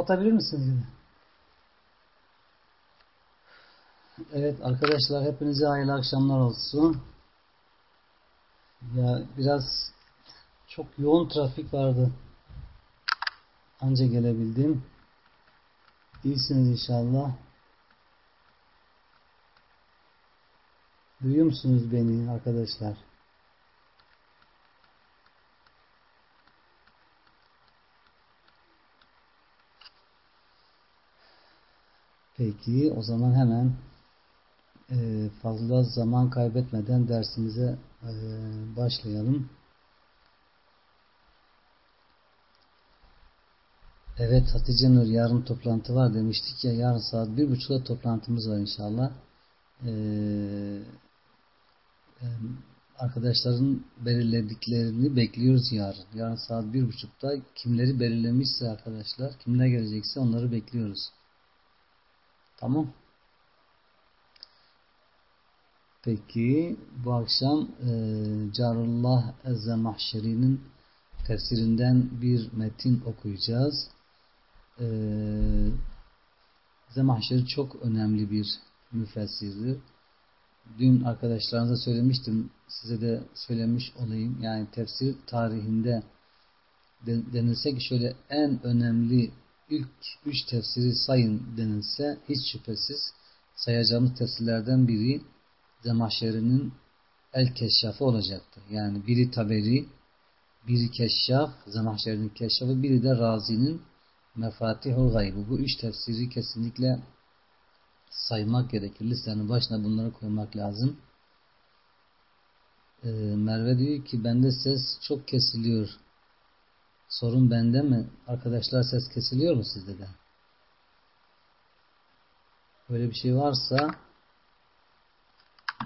Kapatabilir misiniz? Evet arkadaşlar hepinize hayırlı akşamlar olsun. Ya biraz çok yoğun trafik vardı. Anca gelebildim. İyisiniz inşallah. Duyuyor musunuz beni arkadaşlar? Peki o zaman hemen e, fazla zaman kaybetmeden dersimize e, başlayalım. Evet Hatice Nur yarın toplantı var demiştik ya yarın saat bir buçukta toplantımız var inşallah. Ee, arkadaşların belirlediklerini bekliyoruz yarın. Yarın saat bir buçukta kimleri belirlemişse arkadaşlar kimler gelecekse onları bekliyoruz. Tamam. Peki bu akşam e, Carullah Ezze Mahşeri'nin tefsirinden bir metin okuyacağız. E, Zemahşeri çok önemli bir müfessirdir. Dün arkadaşlarınıza söylemiştim. Size de söylemiş olayım. Yani tefsir tarihinde denilse ki şöyle en önemli ilk üç tefsiri sayın denilse hiç şüphesiz sayacağımız tefsirlerden biri Zemahşeri'nin El Keşşafı olacaktı. Yani biri Taberi, biri Keşşaf, Zemahşeri'nin Keşşafı, biri de Razi'nin Mefatihul Gaybı. Bu üç tefsiri kesinlikle saymak gerekir. Listenin başına bunları koymak lazım. Ee, Merve diyor ki bende ses çok kesiliyor. Sorun bende mi? Arkadaşlar ses kesiliyor mu sizde de? Böyle bir şey varsa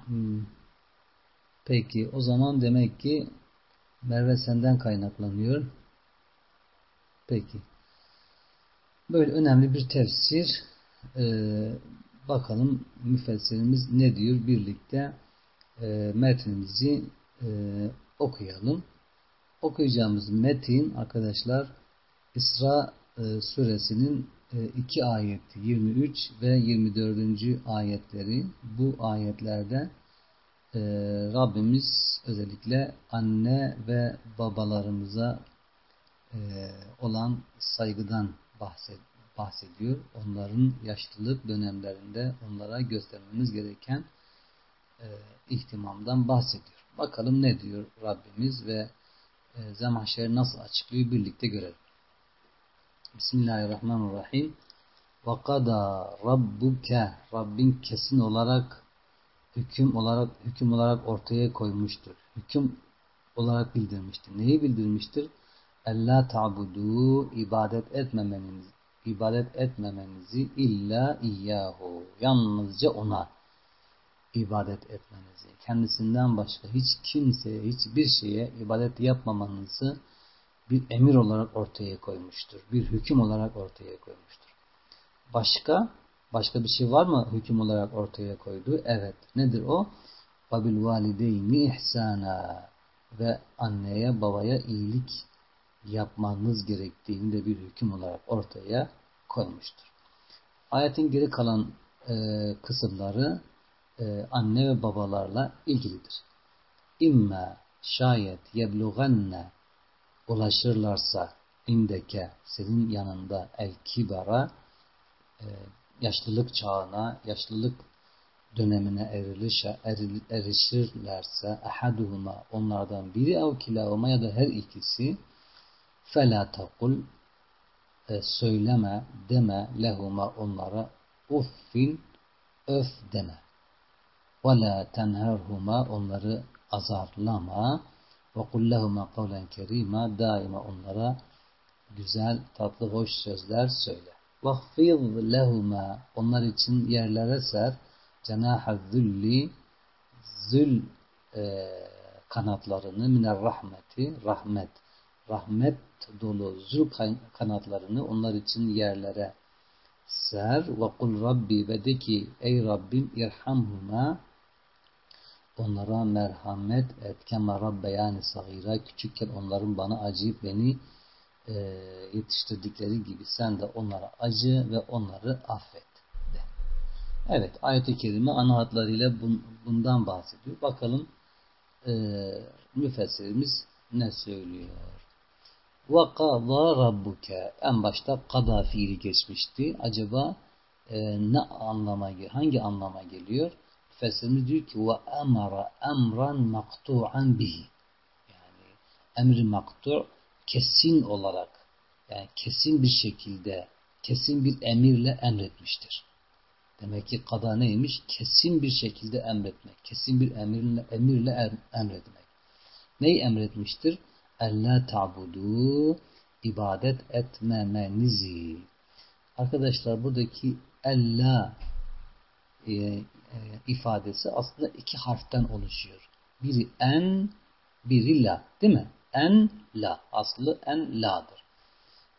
hmm, peki o zaman demek ki Merve senden kaynaklanıyor. Peki. Böyle önemli bir tefsir. Ee, bakalım müfessirimiz ne diyor birlikte e, metnimizi e, okuyalım. Okuyacağımız metin arkadaşlar İsra e, suresinin e, iki ayeti 23 ve 24. ayetleri bu ayetlerde e, Rabbimiz özellikle anne ve babalarımıza e, olan saygıdan bahsediyor bahsediyor. Onların yaşlılık dönemlerinde onlara göstermemiz gereken e, ihtimamdan bahsediyor. Bakalım ne diyor Rabbimiz ve ee, Zemahşeri nasıl açıklıyor birlikte görelim. Bismillahirrahmanirrahim. Vakada rabbuke Rabbin kesin olarak hüküm olarak hüküm olarak ortaya koymuştur. Hüküm olarak bildirmiştir. Neyi bildirmiştir? Ella ta'budu ibadet etmemeniz ibadet etmemenizi illa iyyahu yalnızca ona ibadet etmenizi kendisinden başka hiç kimseye hiçbir şeye ibadet yapmamanızı bir emir olarak ortaya koymuştur. Bir hüküm olarak ortaya koymuştur. Başka başka bir şey var mı hüküm olarak ortaya koydu? Evet. Nedir o? Babil valideyni ihsana ve anneye babaya iyilik yapmanız gerektiğini de bir hüküm olarak ortaya koymuştur. Ayetin geri kalan e, kısımları e, anne ve babalarla ilgilidir. İmme şayet yebluğanne ulaşırlarsa indeke senin yanında el kibara e, yaşlılık çağına, yaşlılık dönemine erilişe, eril, erişirlerse ahaduhuma onlardan biri ev ya da her ikisi fela takul e, söyleme deme lehuma onlara uffin öf deme. Ve la tenherhuma onları azarlama ve kul lehuma kavlen kerima daima onlara güzel, tatlı, hoş sözler söyle. Vahfid lehuma onlar için yerlere ser. cenaha zülli zül e, kanatlarını miner rahmeti rahmet. Rahmet dolu zül kanatlarını onlar için yerlere ser. ve kul rabbi ve de ki ey Rabbim irhamhuma onlara merhamet et kema rabbe yani sagira küçükken onların bana acıyıp beni e, yetiştirdikleri gibi sen de onlara acı ve onları affet. De. Evet ayet-i kerime ana hatlarıyla bun, bundan bahsediyor. Bakalım e, müfessirimiz ne söylüyor? وَقَضَى رَبُّكَ En başta kada fiili geçmişti. Acaba e, ne anlama hangi anlama geliyor? Felsefemiz diyor ki ve emara emran maktu'an bihi. Yani emri maktu kesin olarak yani kesin bir şekilde kesin bir emirle emretmiştir. Demek ki kada neymiş? Kesin bir şekilde emretmek. Kesin bir emirle, emirle emretmek. Neyi emretmiştir? Elle ta'budu ibadet etmemenizi. Arkadaşlar buradaki ella e, ifadesi aslında iki harften oluşuyor. Biri en, biri la. Değil mi? En, la. Aslı en, la'dır.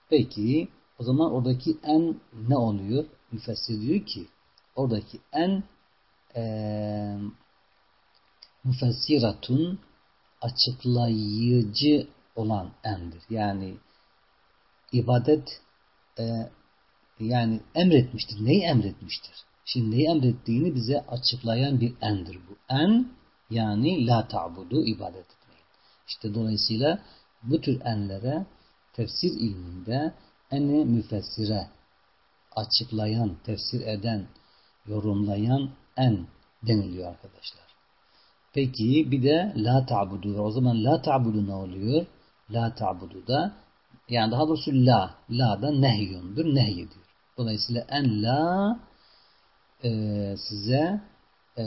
Peki o zaman oradaki en ne oluyor? Müfessir diyor ki oradaki en e, müfessiratun açıklayıcı olan endir. Yani ibadet e, yani emretmiştir. Neyi emretmiştir? Şimdi emrettiğini bize açıklayan bir endir bu. En yani la ta'budu ibadet etmeyin. İşte dolayısıyla bu tür enlere tefsir ilminde eni müfessire açıklayan, tefsir eden, yorumlayan en deniliyor arkadaşlar. Peki bir de la ta'budu. O zaman la ta'budu ne oluyor? La ta'budu da yani daha doğrusu la. La da nehyundur. Nehyediyor. Dolayısıyla en la e, size e,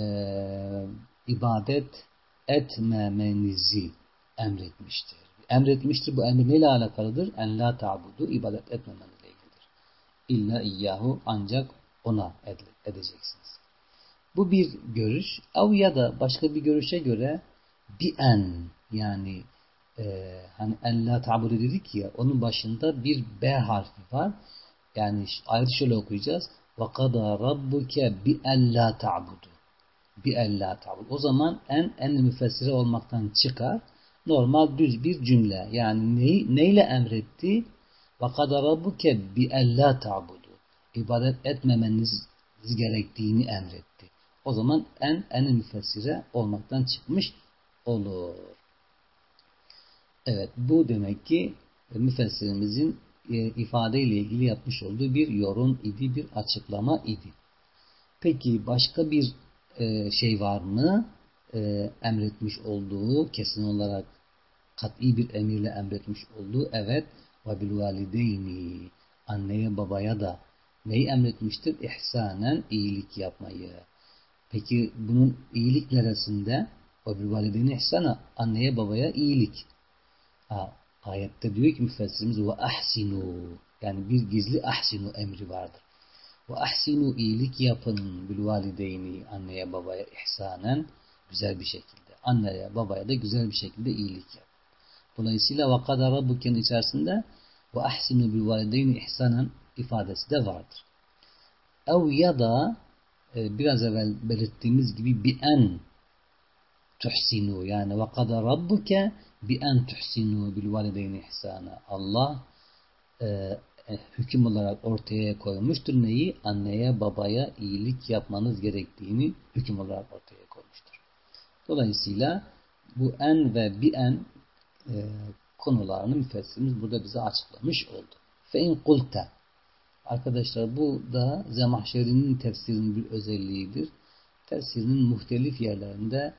ibadet etmemenizi emretmiştir. Emretmiştir. Bu emir neyle alakalıdır? En la ta'budu ibadet etmemenizle ilgilidir. İlla iyyahu ancak ona edeceksiniz. Bu bir görüş. Av ya da başka bir görüşe göre bir en yani e, hani en la ta'budu dedik ya onun başında bir B harfi var. Yani ayet şöyle okuyacağız. La ta'budu. Bi en la ta'budu. O zaman en en müfessire olmaktan çıkar. Normal düz bir cümle. Yani neyi, neyle emretti? Bi en la ta'budu. İbadet etmemeniz gerektiğini emretti. O zaman en en müfessire olmaktan çıkmış olur. Evet bu demek ki müfessirimizin e, ifadeyle ilgili yapmış olduğu bir yorum idi, bir açıklama idi. Peki başka bir e, şey var mı? E, emretmiş olduğu, kesin olarak kat'i bir emirle emretmiş olduğu, evet ve bil anneye babaya da neyi emretmiştir? İhsanen iyilik yapmayı. Peki bunun iyilik neresinde? Valideyni ihsana anneye babaya iyilik. Ha, ayette diyor ki müfessirimiz ve ahsinu yani bir gizli ahsinu emri vardır. Ve ahsinu iyilik yapın bil valideyni anneye babaya ihsanen güzel bir şekilde. Anneye babaya da güzel bir şekilde iyilik yap. Dolayısıyla ve kadar rabbuken içerisinde ve ahsinu bil valideyni ihsanen ifadesi de vardır. Ev ya da e, biraz evvel belirttiğimiz gibi bi en tuhsinu yani ve kadar rabbuke bi en tuhsinu bil valideyni ihsana. Allah e, e, hüküm olarak ortaya koymuştur neyi? Anneye babaya iyilik yapmanız gerektiğini hüküm olarak ortaya koymuştur. Dolayısıyla bu en ve bi en e, konularını müfessirimiz burada bize açıklamış oldu. Fe in kulte Arkadaşlar bu da Zemahşeri'nin tefsirinin bir özelliğidir. Tefsirinin muhtelif yerlerinde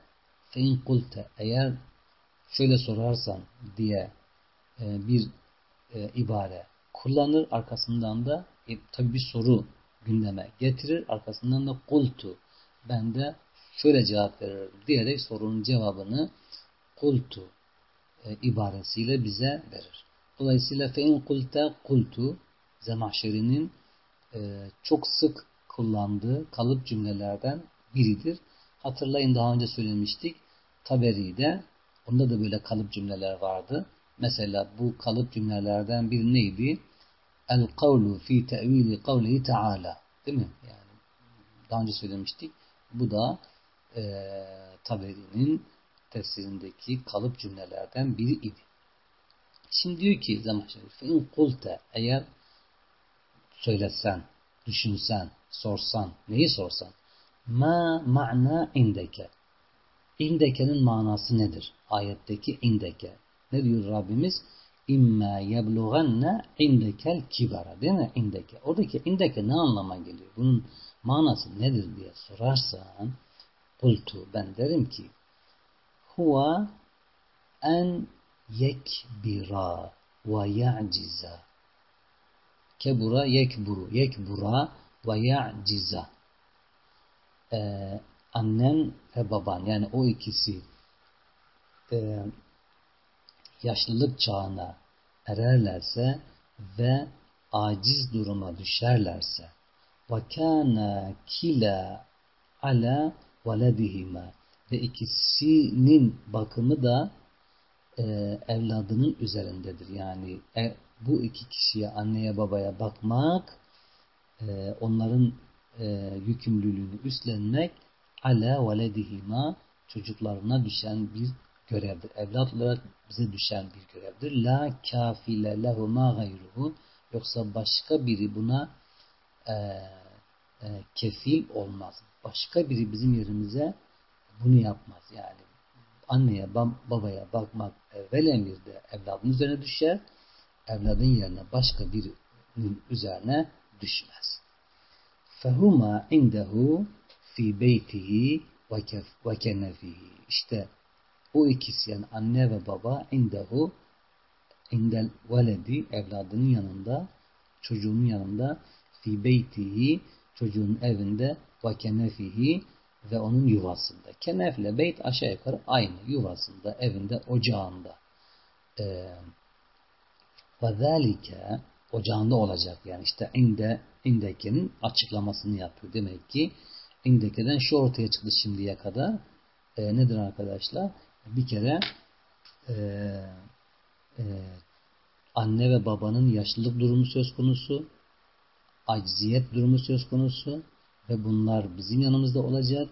fein kulte eğer şöyle sorarsan diye e, bir e, ibare kullanır. Arkasından da e, tabi bir soru gündeme getirir. Arkasından da kultu ben de şöyle cevap veririm diyerek sorunun cevabını kultu e, ibaresiyle bize verir. Dolayısıyla fein kulte kultu Zemahşeri'nin çok sık kullandığı kalıp cümlelerden biridir. Hatırlayın daha önce söylemiştik. Taberi'de onda da böyle kalıp cümleler vardı. Mesela bu kalıp cümlelerden bir neydi? El kavlu fi te'vili kavlihi teala. Değil mi? Yani daha önce söylemiştik. Bu da e, Taberi'nin tefsirindeki kalıp cümlelerden biri idi. Şimdi diyor ki zaman in kulte eğer söylesen, düşünsen, sorsan, neyi sorsan? Ma ma'na indeke. İndeke'nin manası nedir? Ayetteki indeke. Ne diyor Rabbimiz? İmma yeblugenne indekel kibara. Değil mi? İndeke. Oradaki indeke ne anlama geliyor? Bunun manası nedir diye sorarsan kultu ben derim ki huwa en yekbira ve ya'ciza kebura yekburu yekbura ve ya'ciza ee, annen ve baban yani o ikisi e, yaşlılık çağına ererlerse ve aciz duruma düşerlerse kana kila ala veledihima ve ikisinin bakımı da e, evladının üzerindedir. Yani e, bu iki kişiye anneye babaya bakmak e, onların e, yükümlülüğünü üstlenmek ala veledihima çocuklarına düşen bir görevdir. Evlat olarak bize düşen bir görevdir. La kafile lehuma gayruhu yoksa başka biri buna e, e, kefil olmaz. Başka biri bizim yerimize bunu yapmaz. Yani anneye babaya bakmak evvel emirde evladın üzerine düşer. Evladın yerine başka birinin üzerine düşmez. Fehuma indehu fi beytihi ve kenefihi. İşte o ikisi yani anne ve baba indehu indel veledi evladının yanında çocuğunun yanında fi beytihi çocuğun evinde ve kenefihi ve onun yuvasında. Kenefle beyt aşağı yukarı aynı yuvasında, evinde, ocağında. Ee, ve zâlike ocağında olacak yani işte inde indekenin açıklamasını yapıyor. Demek ki indekeden şu ortaya çıktı şimdiye kadar. E, nedir arkadaşlar? Bir kere e, e, anne ve babanın yaşlılık durumu söz konusu, acziyet durumu söz konusu ve bunlar bizim yanımızda olacak.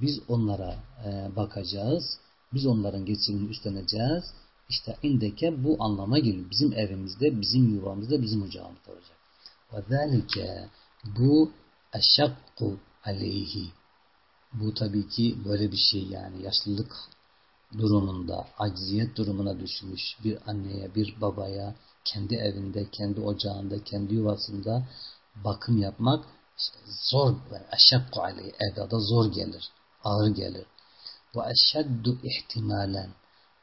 Biz onlara e, bakacağız. Biz onların geçimini üstleneceğiz. İşte indeke bu anlama geliyor. Bizim evimizde, bizim yuvamızda, bizim ocağımızda olacak. Ve zâlike bu eşşakku aleyhi. Bu tabii ki böyle bir şey yani yaşlılık durumunda, acziyet durumuna düşmüş bir anneye, bir babaya, kendi evinde, kendi ocağında, kendi yuvasında bakım yapmak zor, eşşakku aleyhi, evlada zor gelir, ağır gelir. Ve eşşeddu ihtimalen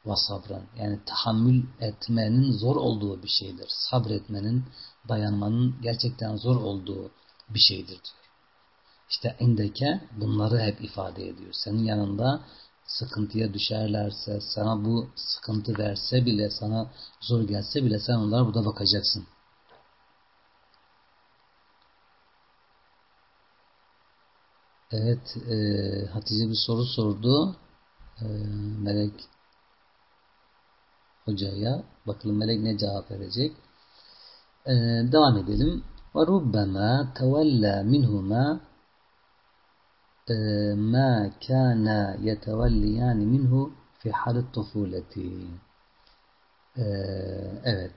ve sabran. Yani tahammül etmenin zor olduğu bir şeydir. Sabretmenin, dayanmanın gerçekten zor olduğu bir şeydir diyor. İşte indeke bunları hep ifade ediyor. Senin yanında sıkıntıya düşerlerse, sana bu sıkıntı verse bile, sana zor gelse bile sen onlara burada bakacaksın. Evet, e, Hatice bir soru sordu. E, Melek hocaya. Bakalım Melek ne cevap verecek. E, devam edelim. وَرُبَّمَا تَوَلَّى مِنْهُمَا ee, ma kana yetevelliyani minhu fi halit tufuleti. Ee, evet.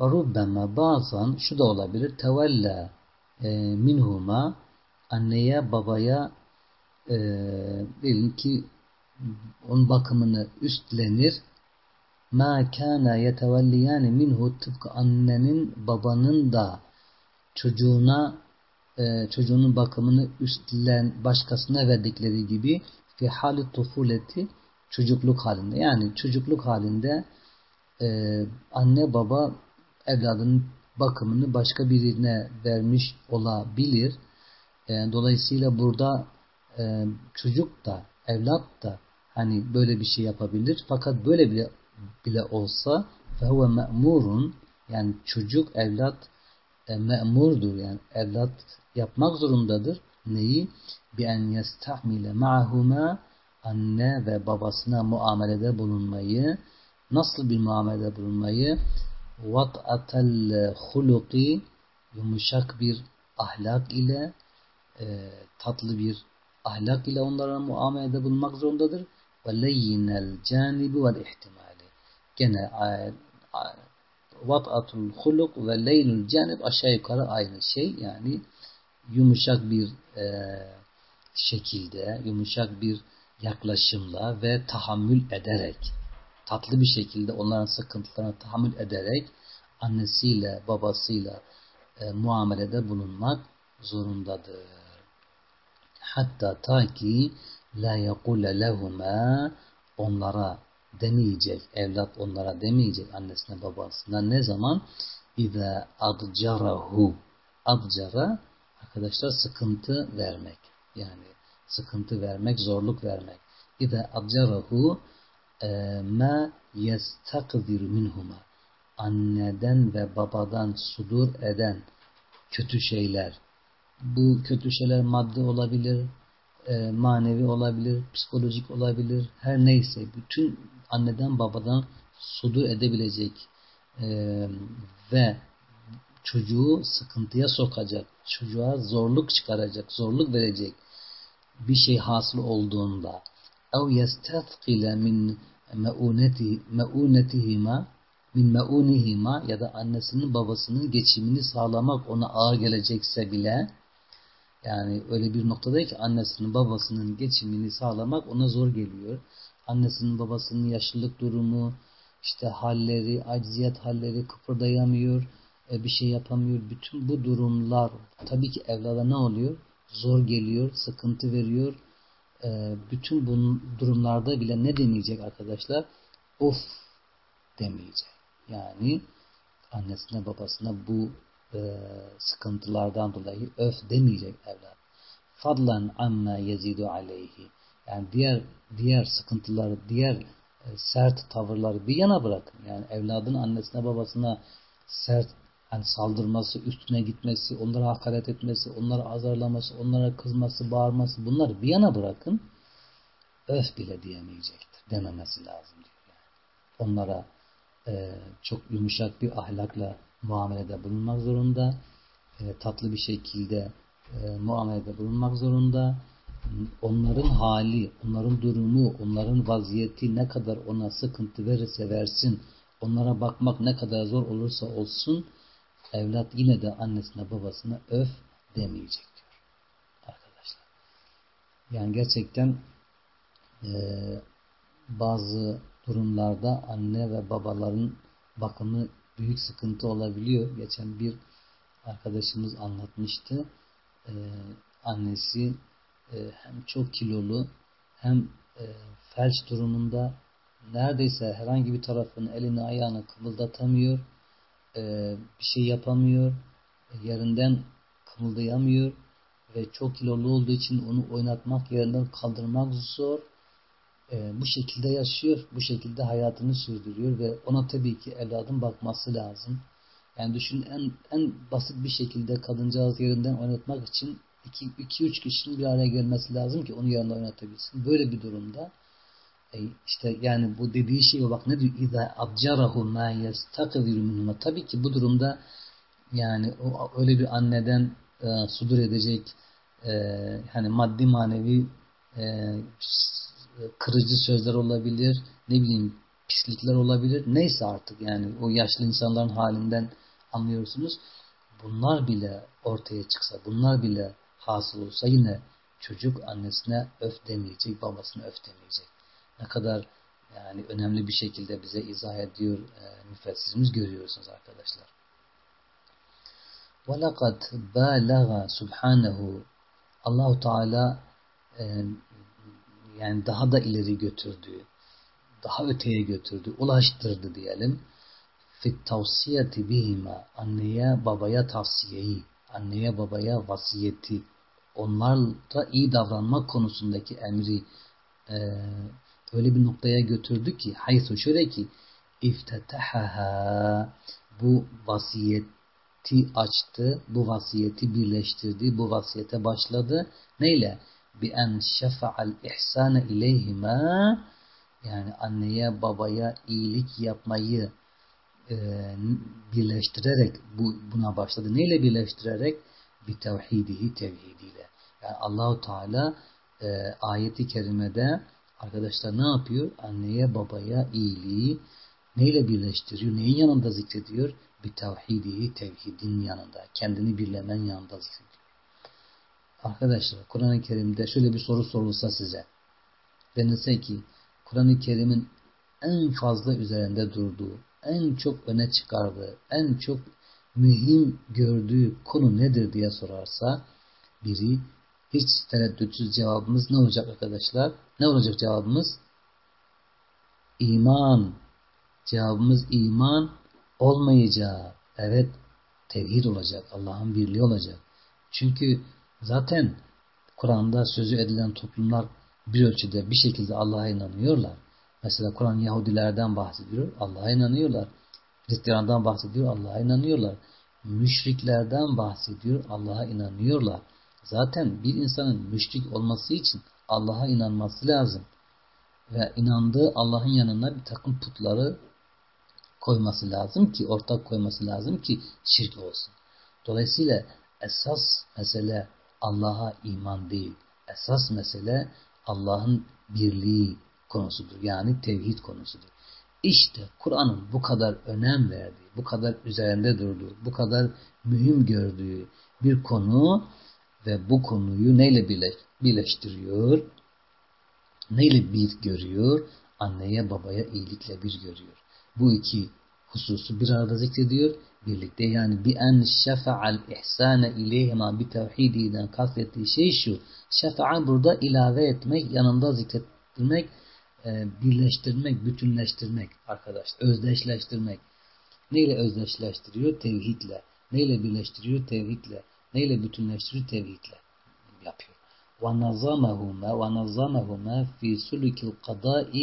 Rubbema bazen şu da olabilir. Tevella e, minhuma anneye babaya e, diyelim ki onun bakımını üstlenir. Ma kana yetevelliyani minhu tıpkı annenin babanın da çocuğuna e, çocuğunun bakımını üstlen başkasına verdikleri gibi fi hali tufuleti çocukluk halinde. Yani çocukluk halinde e, anne baba evladının bakımını başka birine vermiş olabilir. E, dolayısıyla burada e, çocuk da evlat da hani böyle bir şey yapabilir. Fakat böyle bile, bile olsa fehuve me'murun yani çocuk evlat e, me'murdur yani evlat yapmak zorundadır. Neyi? Bi en yestahmile ma'huma anne ve babasına muamelede bulunmayı nasıl bir muamelede bulunmayı vat'atel huluki yumuşak bir ahlak ile e, tatlı bir ahlak ile onlara muamelede bulunmak zorundadır. Ve leyyinel canibi vel ihtimali. Gene vat'atul huluk ve leylül canib aşağı yukarı aynı şey. Yani yumuşak bir e, şekilde, yumuşak bir yaklaşımla ve tahammül ederek, tatlı bir şekilde onların sıkıntılarına tahammül ederek annesiyle, babasıyla e, muamelede bulunmak zorundadır. Hatta ta ki la yekule lehuma onlara demeyecek, evlat onlara demeyecek annesine babasına ne zaman? İza adcarahu adcara arkadaşlar sıkıntı vermek. Yani sıkıntı vermek, zorluk vermek. İza adcarahu e, ma yestakzir minhuma anneden ve babadan sudur eden kötü şeyler. Bu kötü şeyler madde olabilir, e, manevi olabilir, psikolojik olabilir, her neyse bütün anneden babadan sudur edebilecek e, ve çocuğu sıkıntıya sokacak, çocuğa zorluk çıkaracak, zorluk verecek bir şey hasıl olduğunda ev yestethqile min meunetihima min meunihima ya da annesinin babasının geçimini sağlamak ona ağır gelecekse bile yani öyle bir noktada ki annesinin babasının geçimini sağlamak ona zor geliyor. Annesinin babasının yaşlılık durumu, işte halleri, acziyet halleri kıpırdayamıyor, e, bir şey yapamıyor. Bütün bu durumlar tabii ki evlada ne oluyor? Zor geliyor, sıkıntı veriyor. E, bütün bu durumlarda bile ne demeyecek arkadaşlar? Of demeyecek. Yani annesine babasına bu e, sıkıntılardan dolayı öf demeyecek evlat. Fadlan amma yezidu aleyhi. Yani diğer diğer sıkıntıları, diğer e, sert tavırları bir yana bırakın. Yani evladın annesine babasına sert yani saldırması, üstüne gitmesi, onlara hakaret etmesi, onları azarlaması, onlara kızması, bağırması bunları bir yana bırakın. Öf bile diyemeyecektir. Dememesi lazım diyor. Yani. Onlara e, çok yumuşak bir ahlakla muamelede bulunmak zorunda. E, tatlı bir şekilde e, muamelede bulunmak zorunda. Onların hali, onların durumu, onların vaziyeti ne kadar ona sıkıntı verirse versin, onlara bakmak ne kadar zor olursa olsun, evlat yine de annesine babasına öf demeyecek diyor. Arkadaşlar. Yani gerçekten e, bazı durumlarda anne ve babaların bakımı büyük sıkıntı olabiliyor. Geçen bir arkadaşımız anlatmıştı. Ee, annesi e, hem çok kilolu hem e, felç durumunda neredeyse herhangi bir tarafını elini ayağını kımıldatamıyor. E, bir şey yapamıyor. E, yerinden kımıldayamıyor ve çok kilolu olduğu için onu oynatmak yerinden kaldırmak zor e, bu şekilde yaşıyor, bu şekilde hayatını sürdürüyor ve ona tabii ki evladın bakması lazım. Yani düşün en, en basit bir şekilde kadıncağız yerinden oynatmak için 2-3 kişinin bir araya gelmesi lazım ki onu yanında oynatabilsin. Böyle bir durumda e, işte yani bu dediği şey bak ne diyor? İza abcarahu ma yestakziru minhuma. Tabii ki bu durumda yani o, öyle bir anneden e, sudur edecek e, hani maddi manevi e, kırıcı sözler olabilir, ne bileyim pislikler olabilir. Neyse artık yani o yaşlı insanların halinden anlıyorsunuz. Bunlar bile ortaya çıksa, bunlar bile hasıl olsa yine çocuk annesine öf demeyecek, babasına öf demeyecek. Ne kadar yani önemli bir şekilde bize izah ediyor e, müfessirimiz görüyorsunuz arkadaşlar. وَلَقَدْ بَالَغَ subhanehu Allahu Teala e, yani daha da ileri götürdü, daha öteye götürdü, ulaştırdı diyelim. Fit tavsiyeti bihima anneye babaya tavsiyeyi, anneye babaya vasiyeti, onlarla iyi davranmak konusundaki emri e, öyle bir noktaya götürdü ki haysu şöyle ki iftetahaha bu vasiyeti açtı, bu vasiyeti birleştirdi, bu vasiyete başladı. Neyle? En şefa'al ihsane ileyhima yani anneye babaya iyilik yapmayı e, birleştirerek bu, buna başladı. Neyle birleştirerek? Bi tevhidihi tevhidiyle. Yani Allahu Teala e, ayeti kerimede arkadaşlar ne yapıyor? Anneye babaya iyiliği Neyle birleştiriyor? Neyin yanında zikrediyor? Bir tevhidi, tevhidin yanında. Kendini birlemen yanında zikrediyor. Arkadaşlar Kur'an-ı Kerim'de şöyle bir soru sorulsa size. Denilse ki Kur'an-ı Kerim'in en fazla üzerinde durduğu, en çok öne çıkardığı, en çok mühim gördüğü konu nedir diye sorarsa biri hiç tereddütsüz cevabımız ne olacak arkadaşlar? Ne olacak cevabımız? İman. Cevabımız iman olmayacak. Evet tevhid olacak. Allah'ın birliği olacak. Çünkü zaten Kur'an'da sözü edilen toplumlar bir ölçüde bir şekilde Allah'a inanıyorlar. Mesela Kur'an Yahudilerden bahsediyor. Allah'a inanıyorlar. Hristiyanlardan bahsediyor. Allah'a inanıyorlar. Müşriklerden bahsediyor. Allah'a inanıyorlar. Zaten bir insanın müşrik olması için Allah'a inanması lazım. Ve inandığı Allah'ın yanına bir takım putları koyması lazım ki, ortak koyması lazım ki şirk olsun. Dolayısıyla esas mesele Allah'a iman değil. Esas mesele Allah'ın birliği konusudur. Yani tevhid konusudur. İşte Kur'an'ın bu kadar önem verdiği, bu kadar üzerinde durduğu, bu kadar mühim gördüğü bir konu ve bu konuyu neyle birleştiriyor? Neyle bir görüyor? Anneye babaya iyilikle bir görüyor. Bu iki hususu bir arada zikrediyor Birlikte yani bi en şefa'al ihsane ileyhima bi tevhididen kastettiği şey şu. Şefa'a burada ilave etmek, yanında zikrettirmek, e, birleştirmek, bütünleştirmek arkadaşlar. Özdeşleştirmek. Neyle özdeşleştiriyor? Tevhidle. Neyle birleştiriyor? Tevhidle. Neyle bütünleştiriyor? Tevhidle yapıyor. وَنَظَّمَهُمَا وَنَظَّمَهُمَا فِي سُلُكِ الْقَضَاءِ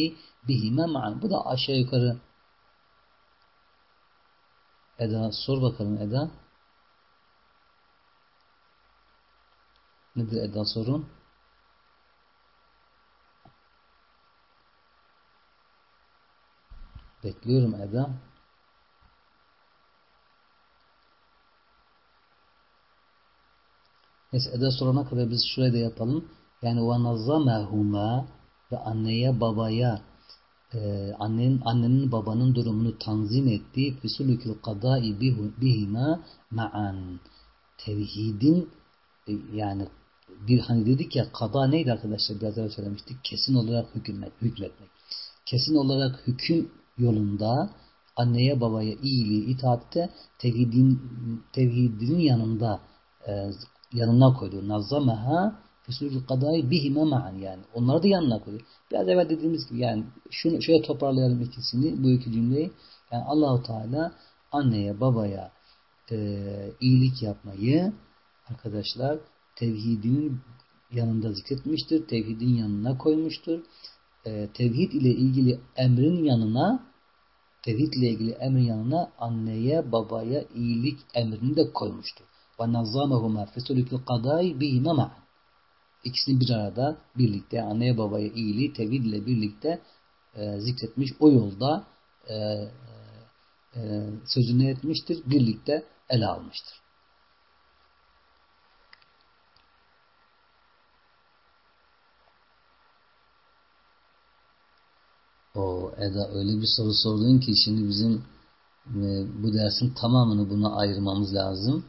بِهِمَا مَعًا Bu da aşağı yukarı Eda sor bakalım Eda. Nedir Eda sorun? Bekliyorum Eda. Neyse Eda sorana kadar biz şurayı da yapalım. Yani وَنَظَّمَهُمَا ve anneye babaya e, annenin annenin babanın durumunu tanzim ettiği fisulükül kadai bihima ma'an tevhidin e, yani bir hani dedik ya kada neydi arkadaşlar biraz evvel söylemiştik kesin olarak hükmetmek, hükmetmek. Kesin olarak hüküm yolunda anneye babaya iyiliği itaatte tevhidin, tevhidin yanında e, yanına koydu. Nazzameha Fesulül kadayı bihime ma'an yani. Onları da yanına koyuyor. Biraz evvel dediğimiz gibi yani şunu şöyle toparlayalım ikisini bu iki cümleyi. Yani Allahu Teala anneye babaya e, iyilik yapmayı arkadaşlar tevhidin yanında zikretmiştir. Tevhidin yanına koymuştur. E, tevhid ile ilgili emrin yanına tevhid ile ilgili emrin yanına anneye babaya iyilik emrini de koymuştur. Ve nazzamehuma fesulükül kadayı bihime ma'an. İkisini bir arada birlikte anneye babaya iyiliği tevhid ile birlikte e, zikretmiş. O yolda e, e, sözünü etmiştir. Birlikte ele almıştır. O Eda öyle bir soru sordun ki şimdi bizim e, bu dersin tamamını buna ayırmamız lazım.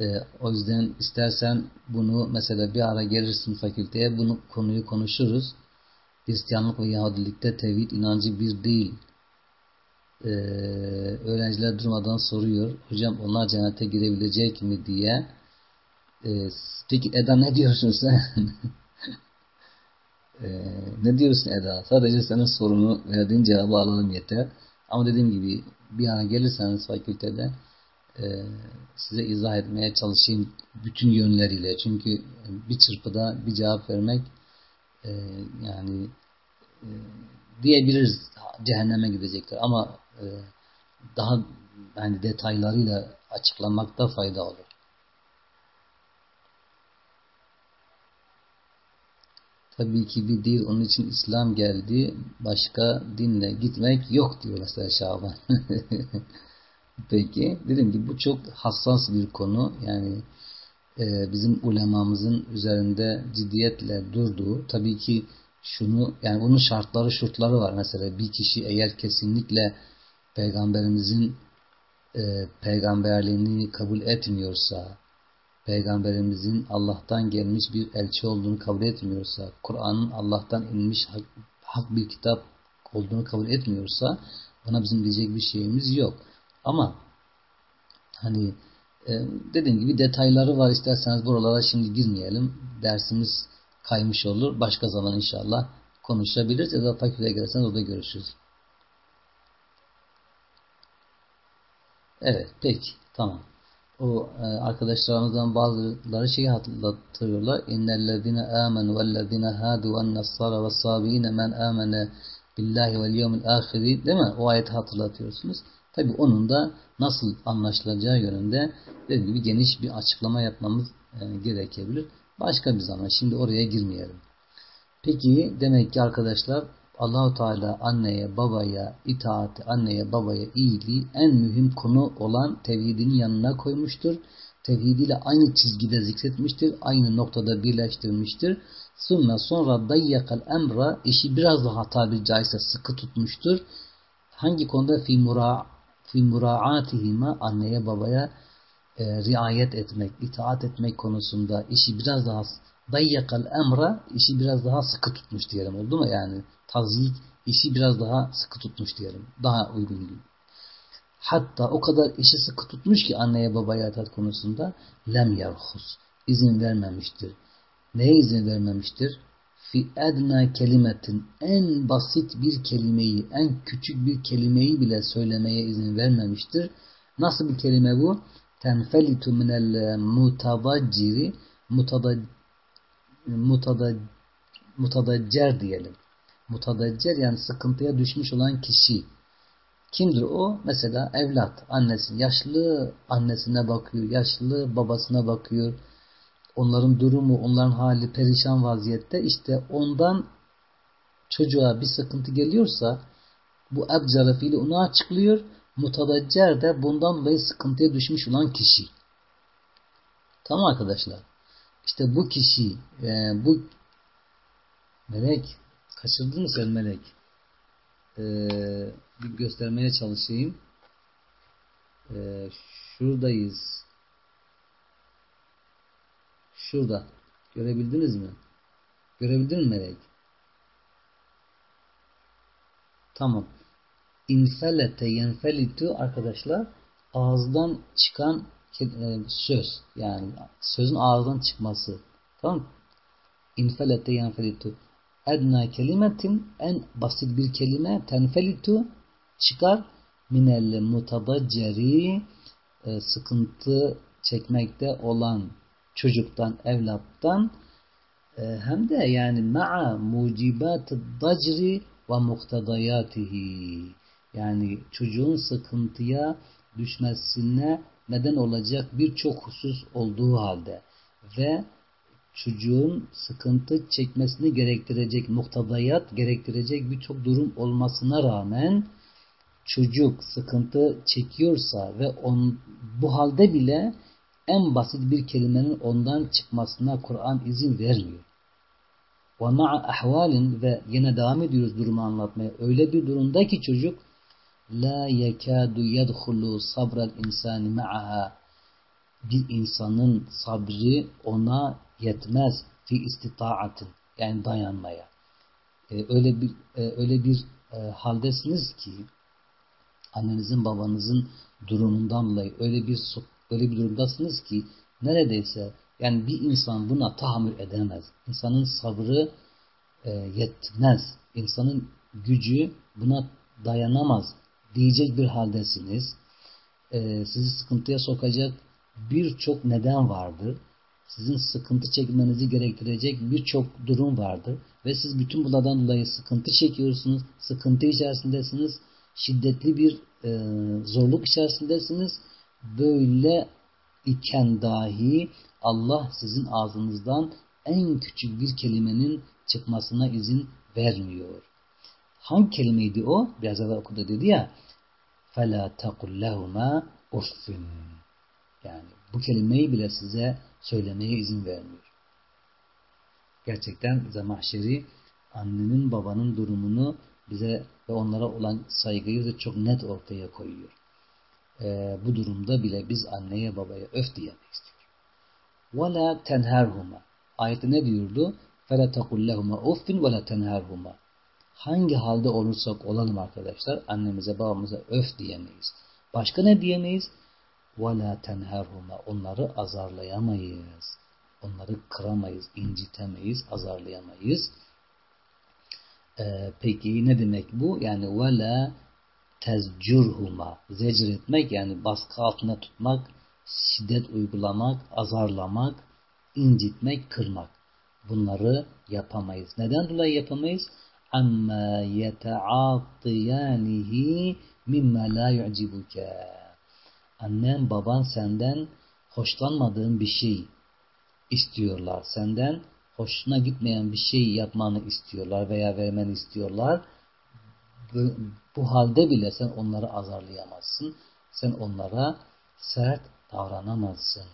E, o yüzden istersen bunu mesela bir ara gelirsin fakülteye bunu konuyu konuşuruz. Hristiyanlık ve Yahudilikte tevhid inancı bir değil. Ee, öğrenciler durmadan soruyor. Hocam onlar cennete girebilecek mi diye. Ee, peki Eda ne diyorsun sen? ee, ne diyorsun Eda? Sadece senin sorunu verdiğin cevabı alalım yeter. Ama dediğim gibi bir ara gelirseniz fakültede e, size izah etmeye çalışayım bütün yönleriyle. Çünkü bir çırpıda bir cevap vermek e, yani e, diyebiliriz cehenneme gidecekler ama e, daha yani detaylarıyla açıklamakta fayda olur. Tabii ki bir değil onun için İslam geldi. Başka dinle gitmek yok diyor mesela Şaban. Peki dedim ki bu çok hassas bir konu. Yani e, bizim ulemamızın üzerinde ciddiyetle durduğu tabii ki şunu yani bunun şartları şurtları var. Mesela bir kişi eğer kesinlikle peygamberimizin e, peygamberliğini kabul etmiyorsa, peygamberimizin Allah'tan gelmiş bir elçi olduğunu kabul etmiyorsa, Kur'an'ın Allah'tan inmiş hak, hak bir kitap olduğunu kabul etmiyorsa buna bizim diyecek bir şeyimiz yok. Ama hani e, dediğim gibi detayları var isterseniz buralara şimdi girmeyelim. Dersimiz kaymış olur. Başka zaman inşallah konuşabiliriz ya da fakülte gelirseniz orada görüşürüz. Evet peki tamam. O e, arkadaşlarımızdan bazıları şeyi hatırlatıyorlar. İnnellezine amenu vellezine hadu ve nassara ve sabiine men amene billahi vel yevmil ahiri değil mi? O ayeti hatırlatıyorsunuz. Tabi onun da nasıl anlaşılacağı yönünde dediğim gibi geniş bir açıklama yapmamız e, gerekebilir. Başka bir zaman. Şimdi oraya girmeyelim. Peki demek ki arkadaşlar Allahu Teala anneye babaya itaati, anneye babaya iyiliği en mühim konu olan tevhidin yanına koymuştur. Tevhidiyle aynı çizgide zikretmiştir. Aynı noktada birleştirmiştir. Sonra sonra dayyakal emra işi biraz daha tabiri caizse sıkı tutmuştur. Hangi konuda fi fi muraatihima anneye babaya e, riayet etmek, itaat etmek konusunda işi biraz daha dayyakal emra işi biraz daha sıkı tutmuş diyelim oldu mu yani tazyik işi biraz daha sıkı tutmuş diyelim daha uygun gibi. Hatta o kadar işi sıkı tutmuş ki anneye babaya itaat konusunda lem yarhus izin vermemiştir. Neye izin vermemiştir? Fi edna kelimetin en basit bir kelimeyi, en küçük bir kelimeyi bile söylemeye izin vermemiştir. Nasıl bir kelime bu? Tenfelitu minel mutavacciri mutadaccer diyelim. Mutadaccer yani sıkıntıya düşmüş olan kişi. Kimdir o? Mesela evlat, annesi. Yaşlı annesine bakıyor, yaşlı babasına bakıyor. Onların durumu, onların hali perişan vaziyette. İşte ondan çocuğa bir sıkıntı geliyorsa bu ebcara fiili onu açıklıyor. Mutadaccer de bundan dolayı sıkıntıya düşmüş olan kişi. Tamam arkadaşlar. İşte bu kişi, e, bu melek, kaçırdın mı sen melek? E, bir göstermeye çalışayım. E, şuradayız. Şurada. Görebildiniz mi? Görebildin mi melek? Tamam. İnfelete yenfelitu arkadaşlar ağızdan çıkan e, söz yani sözün ağızdan çıkması tamam infelete yenfelitu edna kelimetin en basit bir kelime tenfelitu çıkar minelle mutadacceri e, sıkıntı çekmekte olan çocuktan, evlattan e, hem de yani ma'a mucibat dacri ve muktadayatihi. Yani çocuğun sıkıntıya düşmesine neden olacak birçok husus olduğu halde ve çocuğun sıkıntı çekmesini gerektirecek muhtadayat gerektirecek birçok durum olmasına rağmen çocuk sıkıntı çekiyorsa ve on, bu halde bile en basit bir kelimenin ondan çıkmasına Kur'an izin vermiyor. Ve ma'a ahvalin ve yine devam ediyoruz durumu anlatmaya. Öyle bir durumda ki çocuk la yekadu yedhulu sabral insani ma'aha bir insanın sabri ona yetmez fi istitaatin yani dayanmaya. Ee, öyle bir e, öyle bir e, haldesiniz ki annenizin babanızın durumundan dolayı öyle bir öyle bir durumdasınız ki neredeyse yani bir insan buna tahammül edemez. İnsanın sabrı e, yetmez. İnsanın gücü buna dayanamaz diyecek bir haldesiniz. E, sizi sıkıntıya sokacak birçok neden vardır. Sizin sıkıntı çekmenizi gerektirecek birçok durum vardır. Ve siz bütün bunlardan dolayı sıkıntı çekiyorsunuz. Sıkıntı içerisindesiniz. Şiddetli bir e, zorluk içerisindesiniz Böyle iken dahi Allah sizin ağzınızdan en küçük bir kelimenin çıkmasına izin vermiyor. Hangi kelimeydi o? Biraz evvel okudu dedi ya فَلَا تَقُلْ لَهُمَا اُفٍّ Yani bu kelimeyi bile size söylemeye izin vermiyor. Gerçekten bize mahşeri annenin babanın durumunu bize ve onlara olan saygıyı da çok net ortaya koyuyor. Ee, bu durumda bile biz anneye babaya öf diyemeyiz diyor. وَلَا تَنْهَرْهُمَا Ayette ne diyordu? فَلَا تَقُلْ لَهُمَا اُفِّنْ وَلَا تَنْهَرْهُمَا Hangi halde olursak olalım arkadaşlar annemize babamıza öf diyemeyiz. Başka ne diyemeyiz? وَلَا تَنْهَرْهُمَا Onları azarlayamayız. Onları kıramayız, incitemeyiz, azarlayamayız. Ee, peki ne demek bu? Yani وَلَا tezcurhuma zecr etmek yani baskı altına tutmak, şiddet uygulamak, azarlamak, incitmek, kırmak. Bunları yapamayız. Neden dolayı yapamayız? Amma yete'atiyanihi mimme la yu'cibuke. Annen baban senden hoşlanmadığın bir şey istiyorlar. Senden hoşuna gitmeyen bir şey yapmanı istiyorlar veya vermeni istiyorlar. Bu, halde bile sen onları azarlayamazsın. Sen onlara sert davranamazsın.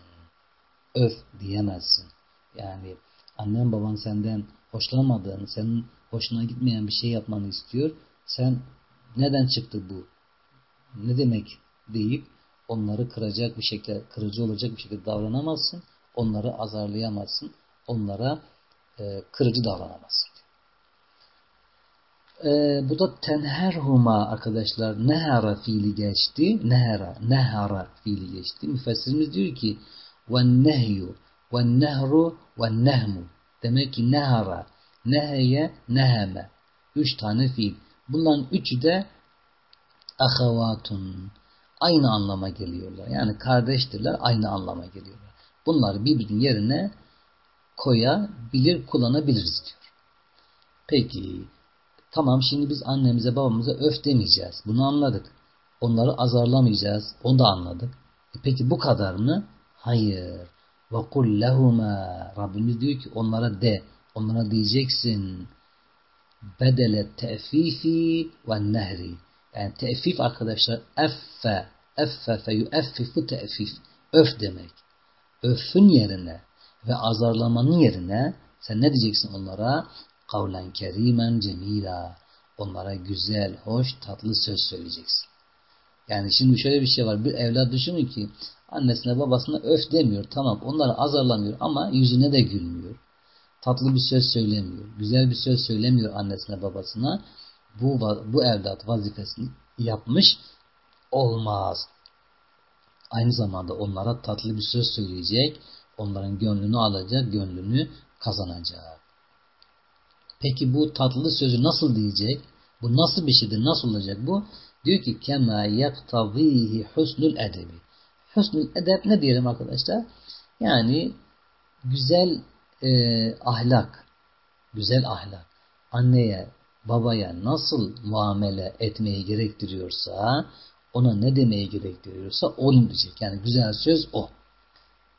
Öf diyemezsin. Yani annen baban senden hoşlanmadığını, senin hoşuna gitmeyen bir şey yapmanı istiyor. Sen neden çıktı bu? Ne demek deyip onları kıracak bir şekilde, kırıcı olacak bir şekilde davranamazsın. Onları azarlayamazsın. Onlara e, kırıcı davranamazsın. E, bu da tenherhuma arkadaşlar nehara fiili geçti. Nehara, nehara fiili geçti. Müfessirimiz diyor ki ve nehyu ve nehru ve nehmu. Demek ki nehara, neheye, neheme. Üç tane fiil. Bunların üçü de ahavatun. Aynı anlama geliyorlar. Yani kardeştirler, aynı anlama geliyorlar. Bunları birbirinin yerine koyabilir, kullanabiliriz diyor. Peki, tamam şimdi biz annemize babamıza öf demeyeceğiz. Bunu anladık. Onları azarlamayacağız. Onu da anladık. E peki bu kadar mı? Hayır. وَقُلْ لَهُمَا Rabbimiz diyor ki onlara de. Onlara diyeceksin. Bedele tefifi ve nehri. Yani tefif arkadaşlar effe. Effe fe yueffifu tefif. Öf demek. Öfün yerine ve azarlamanın yerine sen ne diyeceksin onlara? Kavlen kerimen cemila. Onlara güzel, hoş, tatlı söz söyleyeceksin. Yani şimdi şöyle bir şey var. Bir evlat düşünün ki Annesine babasına öf demiyor. Tamam onları azarlamıyor ama yüzüne de gülmüyor. Tatlı bir söz söylemiyor. Güzel bir söz söylemiyor annesine babasına. Bu, bu evlat vazifesini yapmış olmaz. Aynı zamanda onlara tatlı bir söz söyleyecek. Onların gönlünü alacak, gönlünü kazanacak. Peki bu tatlı sözü nasıl diyecek? Bu nasıl bir şeydir? Nasıl olacak bu? Diyor ki kema yaktavihi husnul edebi. Hüsnül edep ne diyelim arkadaşlar? Yani güzel e, ahlak, güzel ahlak. Anneye, babaya nasıl muamele etmeyi gerektiriyorsa, ona ne demeyi gerektiriyorsa onu diyecek. Yani güzel söz o.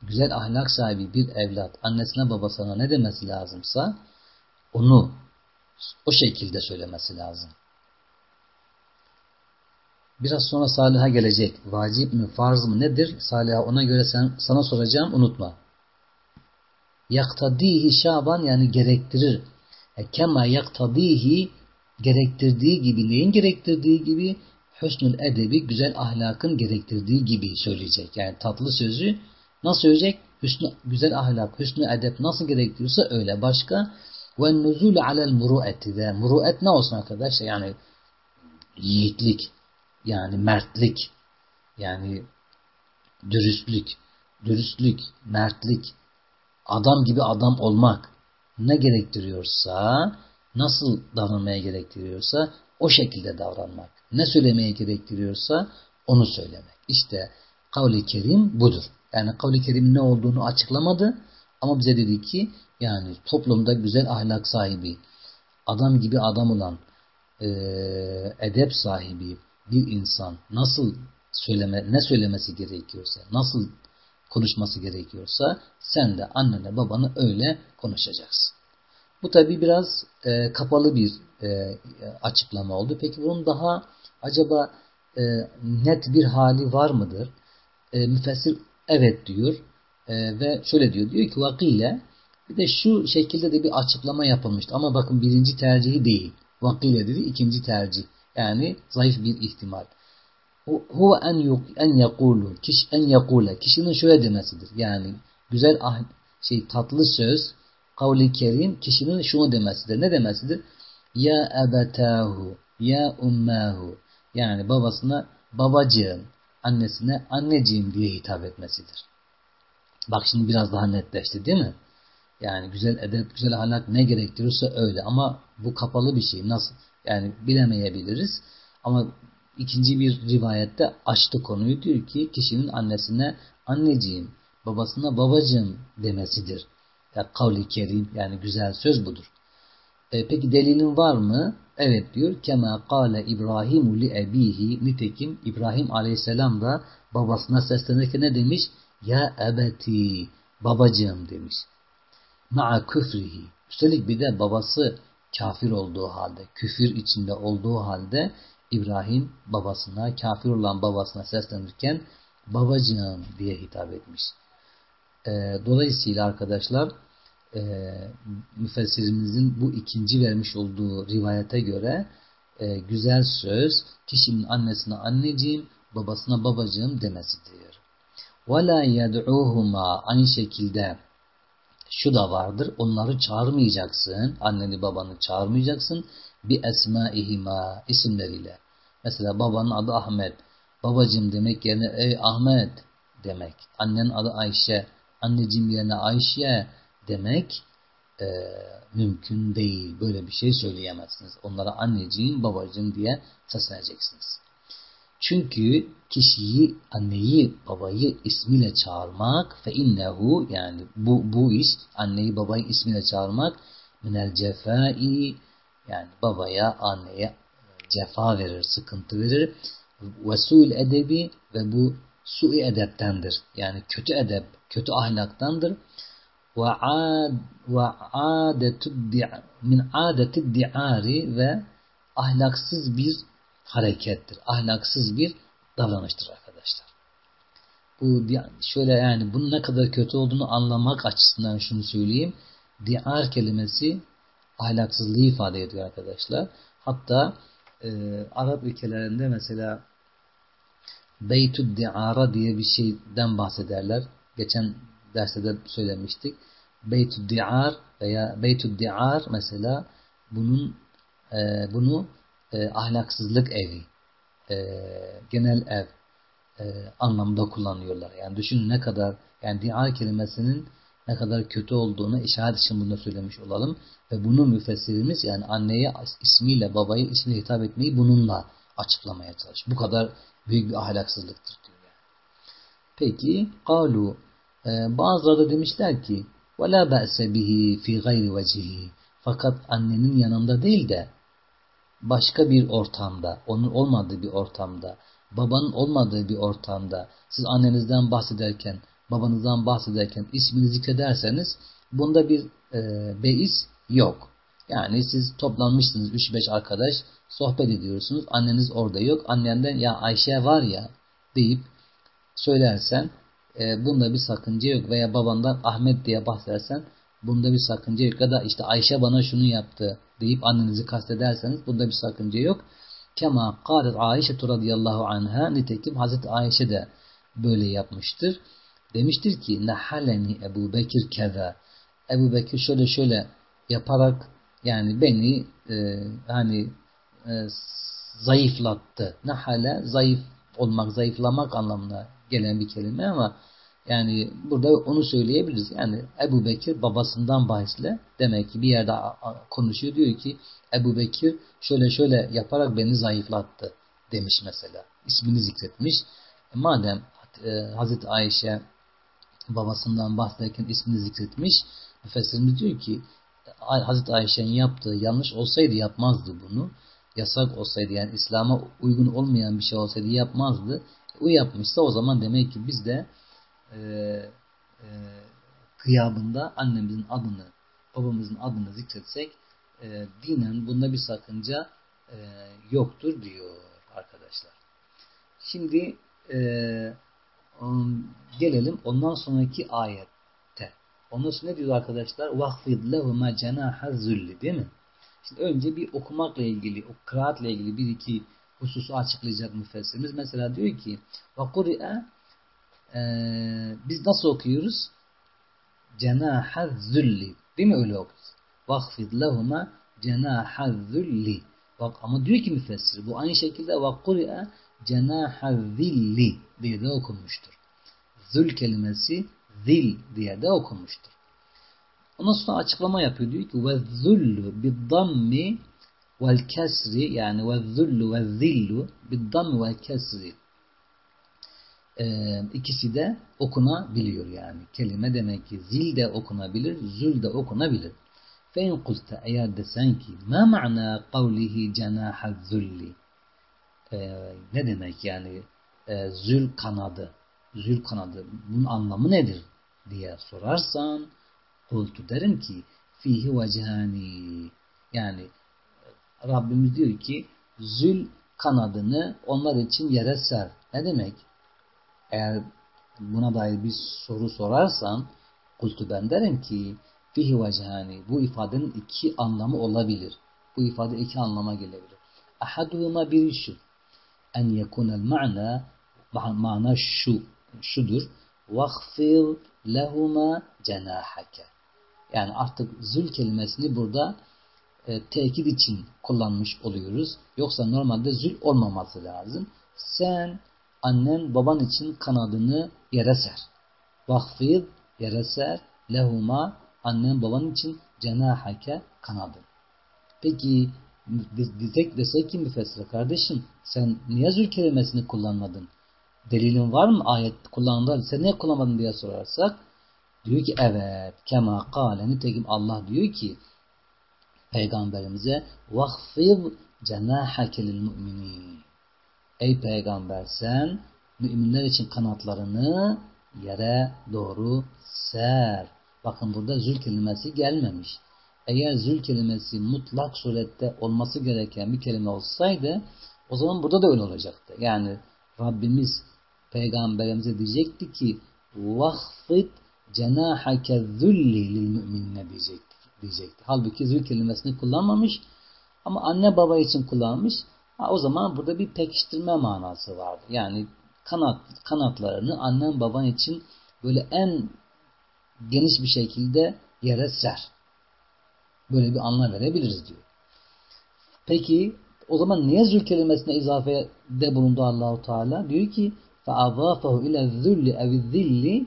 Güzel ahlak sahibi bir evlat annesine babasına ne demesi lazımsa onu o şekilde söylemesi lazım. Biraz sonra Salih'a gelecek. Vacip mi, farz mı nedir? Salih'a ona göre sen, sana soracağım unutma. Yaktadihi şaban yani gerektirir. E, kema yaktadihi gerektirdiği gibi neyin gerektirdiği gibi hüsnül edebi güzel ahlakın gerektirdiği gibi söyleyecek. Yani tatlı sözü nasıl söyleyecek? Hüsnü, güzel ahlak, hüsnü edep nasıl gerektiriyorsa öyle. Başka ve nuzul alel murueti de muruet ne olsun arkadaşlar? Yani yiğitlik, yani mertlik, yani dürüstlük, dürüstlük, mertlik, adam gibi adam olmak ne gerektiriyorsa, nasıl davranmaya gerektiriyorsa o şekilde davranmak. Ne söylemeye gerektiriyorsa onu söylemek. İşte kavli kerim budur. Yani kavli kerim ne olduğunu açıklamadı ama bize dedi ki yani toplumda güzel ahlak sahibi, adam gibi adam olan, e, edep sahibi, bir insan nasıl söyleme, ne söylemesi gerekiyorsa, nasıl konuşması gerekiyorsa sen de annene babanı öyle konuşacaksın. Bu tabi biraz e, kapalı bir e, açıklama oldu. Peki bunun daha acaba e, net bir hali var mıdır? E, müfessir evet diyor e, ve şöyle diyor. Diyor ki vakile bir de şu şekilde de bir açıklama yapılmıştı. Ama bakın birinci tercihi değil. Vakile dedi ikinci tercih. Yani zayıf bir ihtimal. Huve en en yakulu kiş en yakule kişinin şöyle demesidir. Yani güzel ah, şey tatlı söz kavli kerim kişinin şunu demesidir. Ne demesidir? Ya ebetahu ya ummahu yani babasına babacığım annesine anneciğim diye hitap etmesidir. Bak şimdi biraz daha netleşti değil mi? Yani güzel edep, güzel ahlak ne gerektiriyorsa öyle ama bu kapalı bir şey. Nasıl? Yani bilemeyebiliriz. Ama ikinci bir rivayette açtı konuyu diyor ki kişinin annesine anneciğim, babasına babacığım demesidir. Ya kavli kerim yani güzel söz budur. E, peki delilin var mı? Evet diyor. Kema kâle İbrahim li ebihi. Nitekim İbrahim aleyhisselam da babasına seslenirken ne demiş? Ya ebeti babacığım demiş. Ma'a küfrihi. Üstelik bir de babası kafir olduğu halde, küfür içinde olduğu halde İbrahim babasına, kafir olan babasına seslenirken babacığım diye hitap etmiş. E, dolayısıyla arkadaşlar e, müfessirimizin bu ikinci vermiş olduğu rivayete göre e, güzel söz kişinin annesine anneciğim, babasına babacığım demesidir. وَلَا يَدْعُوهُمَا Aynı şekilde şu da vardır. Onları çağırmayacaksın. Anneni babanı çağırmayacaksın. Bir esmaihima isimleriyle. Mesela babanın adı Ahmet. Babacım demek yerine ey Ahmet demek. Annenin adı Ayşe. Anneciğim yerine Ayşe demek e, mümkün değil. Böyle bir şey söyleyemezsiniz. Onlara anneciğim, babacığım diye sesleneceksiniz. Çünkü kişiyi, anneyi, babayı ismiyle çağırmak fe innehu yani bu, bu iş anneyi, babayı ismiyle çağırmak minel cefai yani babaya, anneye cefa verir, sıkıntı verir. Ve su'il edebi ve bu su'i edeptendir. Yani kötü edep, kötü ahlaktandır. Ve adetu min adeti di'ari ve ahlaksız bir harekettir. Ahlaksız bir davranıştır arkadaşlar. Bu şöyle yani bunun ne kadar kötü olduğunu anlamak açısından şunu söyleyeyim. Di'ar kelimesi ahlaksızlığı ifade ediyor arkadaşlar. Hatta e, Arap ülkelerinde mesela Beytü Di'ara diye bir şeyden bahsederler. Geçen derste de söylemiştik. Beytü Di'ar veya Beytü Di'ar mesela bunun e, bunu e, ahlaksızlık evi, e, genel ev e, anlamda kullanıyorlar. Yani düşünün ne kadar yani di'ar kelimesinin ne kadar kötü olduğunu işaret için bunu söylemiş olalım. Ve bunu müfessirimiz yani anneye ismiyle babayı ismiyle hitap etmeyi bununla açıklamaya çalış. Bu kadar büyük bir ahlaksızlıktır diyor. Yani. Peki kalu e, bazıları da demişler ki وَلَا بَأْسَ بِهِ فِي غَيْرِ وَجِهِ Fakat annenin yanında değil de başka bir ortamda, onun olmadığı bir ortamda, babanın olmadığı bir ortamda, siz annenizden bahsederken, babanızdan bahsederken ismini zikrederseniz bunda bir e, beis yok. Yani siz toplanmışsınız 3-5 arkadaş sohbet ediyorsunuz. Anneniz orada yok. Annenden ya Ayşe var ya deyip söylersen e, bunda bir sakınca yok. Veya babandan Ahmet diye bahsedersen bunda bir sakınca yok. Ya da işte Ayşe bana şunu yaptı deyip annenizi kastederseniz bunda bir sakınca yok. Kema kâlet Ayşe radıyallahu anha nitekim Hazreti Ayşe de böyle yapmıştır. Demiştir ki nehaleni Ebu Bekir keza Ebu Bekir şöyle şöyle yaparak yani beni e, hani e, zayıflattı. Nehale zayıf olmak, zayıflamak anlamına gelen bir kelime ama yani burada onu söyleyebiliriz. Yani Ebu Bekir babasından bahisle demek ki bir yerde konuşuyor diyor ki Ebu Bekir şöyle şöyle yaparak beni zayıflattı demiş mesela. İsmini zikretmiş. E madem e, Hazreti Ayşe babasından bahsederken ismini zikretmiş müfessirimiz diyor ki Hazreti Ayşe'nin yaptığı yanlış olsaydı yapmazdı bunu. Yasak olsaydı yani İslam'a uygun olmayan bir şey olsaydı yapmazdı. O yapmışsa o zaman demek ki biz de e, e, kıyabında annemizin adını, babamızın adını zikretsek e, dinen bunda bir sakınca e, yoktur diyor arkadaşlar. Şimdi e, on, gelelim ondan sonraki ayette. Ondan sonra ne diyor arkadaşlar? وَخْفِضْ لَهُمَا جَنَاحَ zulli değil mi? Şimdi önce bir okumakla ilgili, o kıraatle ilgili bir iki hususu açıklayacak müfessirimiz. Mesela diyor ki وَقُرِئَ ee, biz nasıl okuyoruz? Cenahaz zülli. Değil mi öyle okuyoruz? Vakfid lehuma cenahaz zülli. Bak ama diyor ki müfessir bu aynı şekilde vakkuri'e cenahaz zilli diye de okunmuştur. Zül kelimesi zil diye de okunmuştur. Ondan sonra açıklama yapıyor. Diyor ki ve zullu bid dammi vel kesri yani ve zullu ve zillu bid dammi vel kesri ee, ikisi de okunabiliyor yani. Kelime demek ki zil de okunabilir, zül de okunabilir. Fein kulte eğer desen ki ma'na kavlihi cenaha zulli ee, ne demek yani e, zül kanadı zül kanadı bunun anlamı nedir diye sorarsan kultu derim ki fihi vecihani yani Rabbimiz diyor ki zül kanadını onlar için yere ser. Ne demek? Eğer buna dair bir soru sorarsan kultu ben derim ki fihi vecihani bu ifadenin iki anlamı olabilir. Bu ifade iki anlama gelebilir. Ahaduhuma biri şu en yekunel ma'na mana şu şudur. Vakfil lehuma cenahake. Yani artık zül kelimesini burada e, tekit için kullanmış oluyoruz. Yoksa normalde zül olmaması lazım. Sen annen baban için kanadını yere ser. Vakfil yere ser. Lehuma annen baban için cenahake kanadı. Peki desek, desek ki müfessire kardeşim sen niye zül kelimesini kullanmadın? Delilin var mı ayet kullandığında sen niye kullanmadın diye sorarsak diyor ki evet kema kâle nitekim Allah diyor ki peygamberimize vahfid cenahake lil müminin ey peygamber sen müminler için kanatlarını yere doğru ser. Bakın burada zül kelimesi gelmemiş eğer zül kelimesi mutlak surette olması gereken bir kelime olsaydı o zaman burada da öyle olacaktı. Yani Rabbimiz peygamberimize diyecekti ki vahfit cenahake zülli lil müminine diyecekti, diyecekti. Halbuki zül kelimesini kullanmamış ama anne baba için kullanmış. Ha, o zaman burada bir pekiştirme manası vardı. Yani kanat kanatlarını annen baban için böyle en geniş bir şekilde yere ser. Böyle bir anlam verebiliriz diyor. Peki o zaman niye zül kelimesine izafede bulundu Allahu Teala? Diyor ki فَاَضَافَهُ اِلَى الذُّلِّ اَوِ الذِّلِّ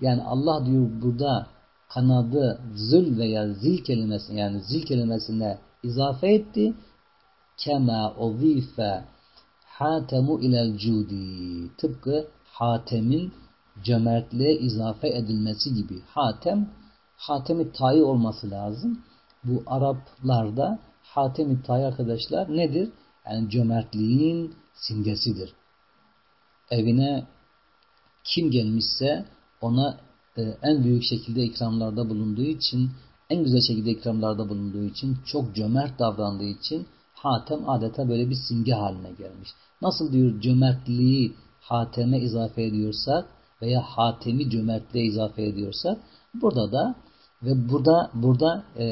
Yani Allah diyor burada kanadı zül veya zil kelimesine yani zil kelimesine izafe etti. Kema ozife hatemu ilel cudi. Tıpkı hatemin cömertliğe izafe edilmesi gibi. Hatem Hatemi Tayi olması lazım. Bu Araplarda Hatemi Tayi arkadaşlar nedir? Yani cömertliğin simgesidir. Evine kim gelmişse ona e, en büyük şekilde ikramlarda bulunduğu için, en güzel şekilde ikramlarda bulunduğu için, çok cömert davrandığı için Hatem adeta böyle bir simge haline gelmiş. Nasıl diyor cömertliği Hatem'e izafe ediyorsak veya Hatem'i cömertliğe izafe ediyorsak burada da ve burada burada e,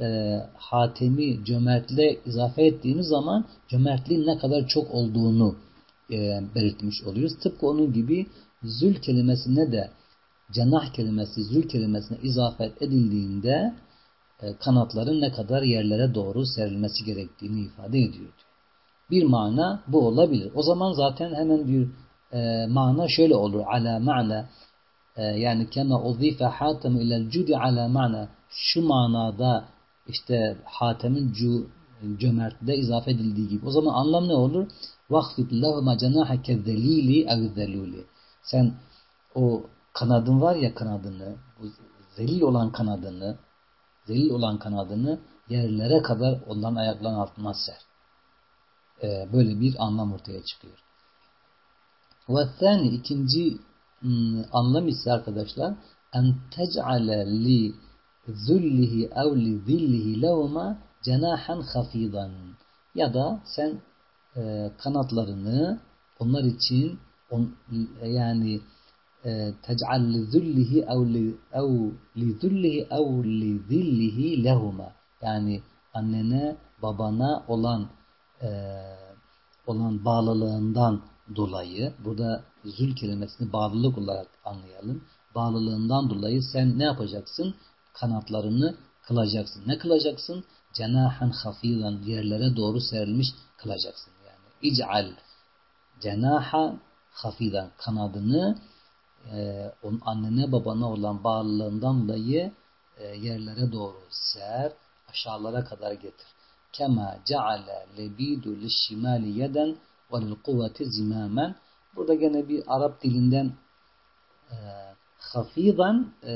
e, hatemi cömertle izafe ettiğimiz zaman cömertliğin ne kadar çok olduğunu e, belirtmiş oluyoruz. Tıpkı onun gibi zül kelimesine de cenah kelimesi zül kelimesine izafe edildiğinde kanatların ne kadar yerlere doğru serilmesi gerektiğini ifade ediyor. Bir mana bu olabilir. O zaman zaten hemen bir e, mana şöyle olur. Ala ma'na ee, yani kema uzife hatemu ilel cudi ala mana şu manada işte hatemin cu, cömertliğe izafe edildiği gibi. O zaman anlam ne olur? Vakfid lehuma cenahake zelili ev. Sen o kanadın var ya kanadını, bu zelil olan kanadını, zelil olan kanadını yerlere kadar onların ayaklarının altına ser. Ee, böyle bir anlam ortaya çıkıyor. Ve ikinci Hmm, anlam ise arkadaşlar en tec'ale li zullihi ev li zillihi levma cenahen ya da sen e, kanatlarını onlar için on, yani li, ev li zullihi ev li zillihi lehuma Yani annene babana olan e, olan bağlılığından dolayı burada zül kelimesini bağlılık olarak anlayalım. Bağlılığından dolayı sen ne yapacaksın? Kanatlarını kılacaksın. Ne kılacaksın? Cenahan hafidan yerlere doğru serilmiş kılacaksın. Yani ic'al cenaha hafidan kanadını e, onun annene babana olan bağlılığından dolayı e, yerlere doğru ser, aşağılara kadar getir. Kema ceale lebidu lişimali yeden ve lil kuvveti zimamen. Burada gene bir Arap dilinden e, hafidan e,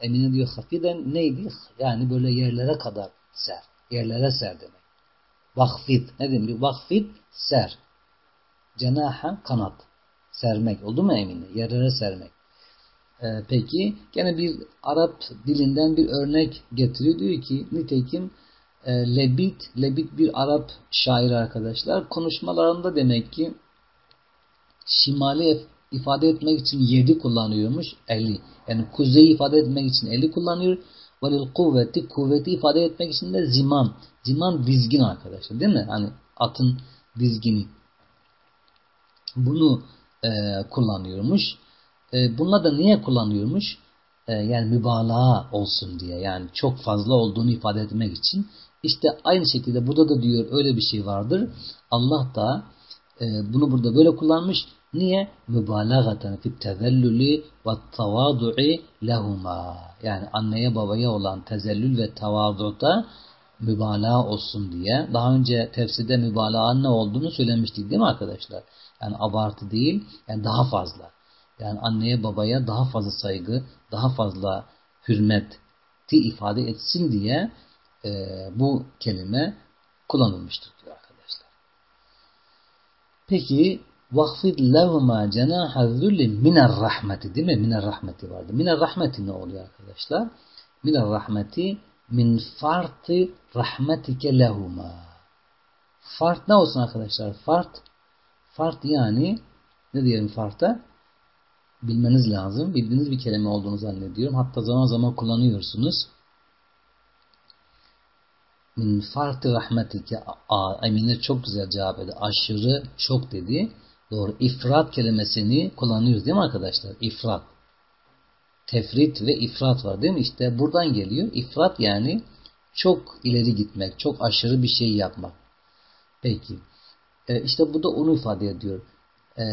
Emine diyor hafidan neydi? Yani böyle yerlere kadar ser. Yerlere ser demek. Vakfid. Ne demek? Vakfid ser. Cenaha kanat. Sermek. Oldu mu Emine? Yerlere sermek. Ee, peki gene bir Arap dilinden bir örnek getiriyor. Diyor ki nitekim e, Lebit, Lebit bir Arap şair arkadaşlar. Konuşmalarında demek ki şimali ifade etmek için yedi kullanıyormuş. Eli. Yani kuzeyi ifade etmek için eli kullanıyor. Velil kuvveti, kuvveti ifade etmek için de ziman. Ziman dizgin arkadaşlar değil mi? Hani atın dizgini. Bunu e, kullanıyormuş. E, bunlar da niye kullanıyormuş? E, yani mübalağa olsun diye. Yani çok fazla olduğunu ifade etmek için. İşte aynı şekilde burada da diyor öyle bir şey vardır. Allah da e, bunu burada böyle kullanmış. Niye? Mübalağaten fit tezellülü ve tavadu'i lehuma. Yani anneye babaya olan tezellül ve tavadu'da mübalağa olsun diye. Daha önce tefsirde mübalağa ne olduğunu söylemiştik değil mi arkadaşlar? Yani abartı değil, yani daha fazla. Yani anneye babaya daha fazla saygı, daha fazla hürmeti ifade etsin diye e, bu kelime kullanılmıştır diyor arkadaşlar. Peki vakfid levma cenaha zulli miner rahmeti değil mi? Miner rahmeti vardı. Miner rahmeti ne oluyor arkadaşlar? Miner rahmeti min farti rahmetike lehuma. Fart ne olsun arkadaşlar? Fart fart yani ne diyelim farta? Bilmeniz lazım. Bildiğiniz bir kelime olduğunu zannediyorum. Hatta zaman zaman kullanıyorsunuz. Min farti rahmetike Emine çok güzel cevap etti. Aşırı çok dedi. Doğru. İfrat kelimesini kullanıyoruz değil mi arkadaşlar? İfrat. Tefrit ve ifrat var değil mi? İşte buradan geliyor. İfrat yani çok ileri gitmek, çok aşırı bir şey yapmak. Peki. E işte bu da onu ifade ediyor. E,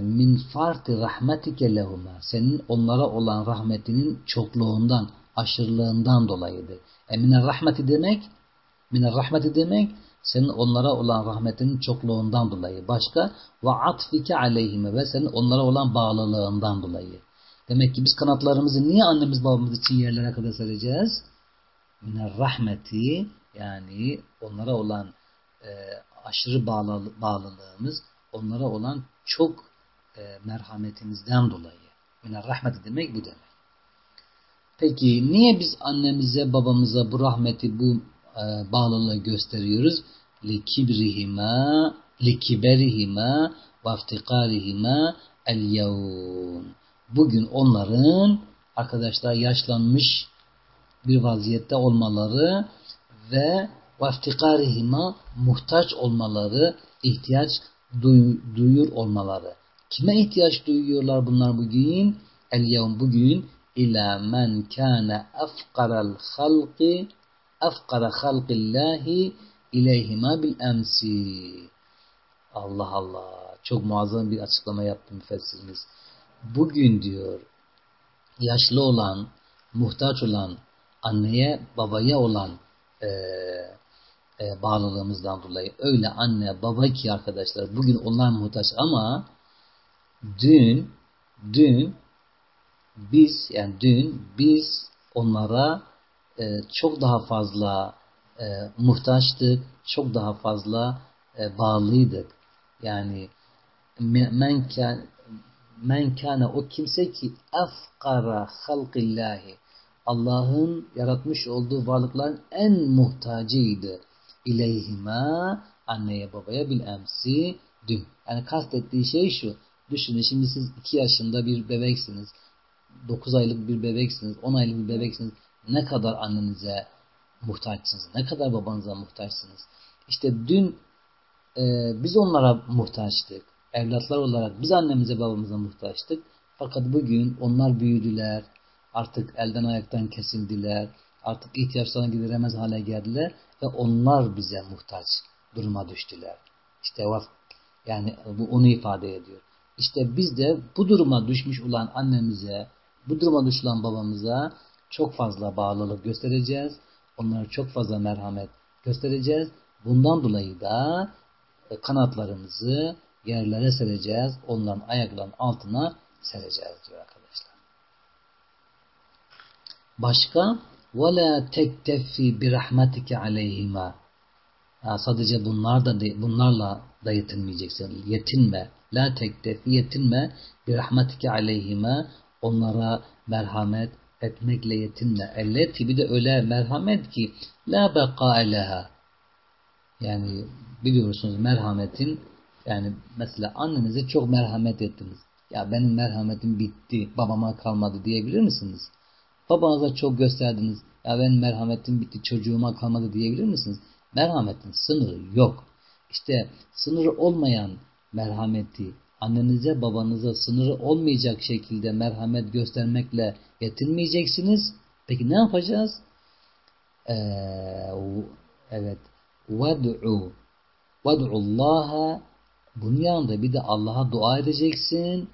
min farti rahmetike lehuma. Senin onlara olan rahmetinin çokluğundan, aşırılığından dolayıdır. E mine rahmeti demek, mine rahmeti demek senin onlara olan rahmetinin çokluğundan dolayı. Başka ve atfike aleyhime ve senin onlara olan bağlılığından dolayı. Demek ki biz kanatlarımızı niye annemiz babamız için yerlere kadar sereceğiz? Miner rahmeti yani onlara olan e, aşırı bağlı, bağlılığımız, onlara olan çok e, merhametimizden dolayı. Miner rahmeti demek bu demek. Peki niye biz annemize babamıza bu rahmeti bu e, bağlılığı gösteriyoruz? likibrihima likiberihima ve iftikarihima el yevm. Bugün onların arkadaşlar yaşlanmış bir vaziyette olmaları ve vaftikarihima muhtaç olmaları, ihtiyaç duy, duyuyor olmaları. Kime ihtiyaç duyuyorlar bunlar bugün? El yevm bugün ila men kana afqaral halqi afqara halqillahi ileyhima bil emsi. Allah Allah. Çok muazzam bir açıklama yaptı müfessirimiz. Bugün diyor yaşlı olan, muhtaç olan, anneye babaya olan e, e, bağlılığımızdan dolayı öyle anne baba ki arkadaşlar bugün onlar muhtaç ama dün dün biz yani dün biz onlara e, çok daha fazla e, muhtaçtık, çok daha fazla e, bağlıydık. Yani men, men o kimse ki efkara halkillahi Allah'ın yaratmış olduğu varlıkların en muhtacıydı. İleyhima anneye babaya bil emsi dün. Yani kastettiği şey şu. Düşünün şimdi siz 2 yaşında bir bebeksiniz. 9 aylık bir bebeksiniz. 10 aylık bir bebeksiniz. Ne kadar annenize muhtaçsınız. Ne kadar babanıza muhtaçsınız. İşte dün e, biz onlara muhtaçtık. Evlatlar olarak biz annemize babamıza muhtaçtık. Fakat bugün onlar büyüdüler. Artık elden ayaktan kesildiler. Artık ihtiyaçlarını gideremez hale geldiler. Ve onlar bize muhtaç duruma düştüler. İşte yani bu onu ifade ediyor. İşte biz de bu duruma düşmüş olan annemize, bu duruma düşülen babamıza çok fazla bağlılık göstereceğiz. Onlara çok fazla merhamet göstereceğiz. Bundan dolayı da e, kanatlarımızı yerlere sereceğiz. Onların ayaklarının altına sereceğiz diyor arkadaşlar. Başka وَلَا تَكْتَفِي بِرَحْمَتِكَ عَلَيْهِمَا Sadece bunlar da bunlarla da yetinmeyeceksin. Yetinme. La tektefi yetinme. Bir rahmetike aleyhime. Onlara merhamet etmekle yetinme. Elleti bir de öyle merhamet ki la beka eleha. Yani biliyorsunuz merhametin yani mesela annenize çok merhamet ettiniz. Ya benim merhametim bitti, babama kalmadı diyebilir misiniz? Babanıza çok gösterdiniz. Ya benim merhametim bitti, çocuğuma kalmadı diyebilir misiniz? Merhametin sınırı yok. İşte sınırı olmayan merhameti annenize babanıza sınırı olmayacak şekilde merhamet göstermekle yetinmeyeceksiniz. Peki ne yapacağız? Ee, evet. Ved'u Ved'ullaha bunun yanında bir de Allah'a dua edeceksin.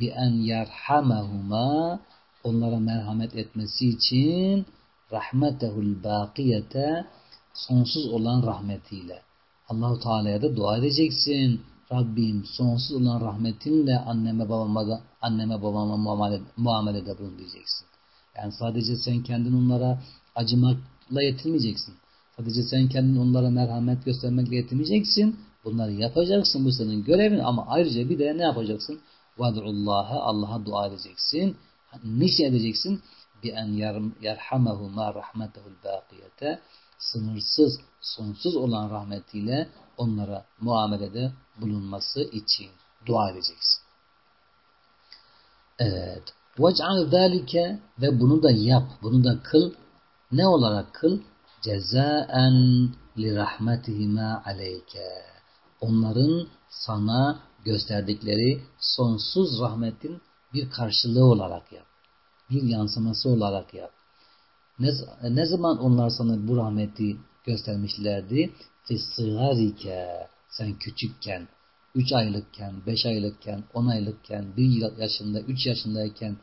Bi en yerhamehuma onlara merhamet etmesi için rahmetehul bakiyete sonsuz olan rahmetiyle. Allahu Teala'ya da dua edeceksin. Rabbim sonsuz olan rahmetinle anneme babama da, anneme babama muamele, muamelede bulun diyeceksin. Yani sadece sen kendin onlara acımakla yetinmeyeceksin. Sadece sen kendin onlara merhamet göstermekle yetinmeyeceksin. Bunları yapacaksın. Bu senin görevin ama ayrıca bir de ne yapacaksın? Vad'ullah'a Allah'a dua edeceksin. Niçin edeceksin? Bi en yerhamehu ma rahmetehul baqiyete sınırsız, sonsuz olan rahmetiyle onlara muamelede bulunması için dua edeceksin. Evet. وَجْعَلْ ذَٰلِكَ Ve bunu da yap, bunu da kıl. Ne olarak kıl? cezaen li rahmetihima aleyke. Onların sana gösterdikleri sonsuz rahmetin bir karşılığı olarak yap. Bir yansıması olarak yap. Ne, ne zaman onlar sana bu rahmeti göstermişlerdi? Fissıgarike sen küçükken, 3 aylıkken, 5 aylıkken, 10 aylıkken, 1 yaşında, 3 yaşındayken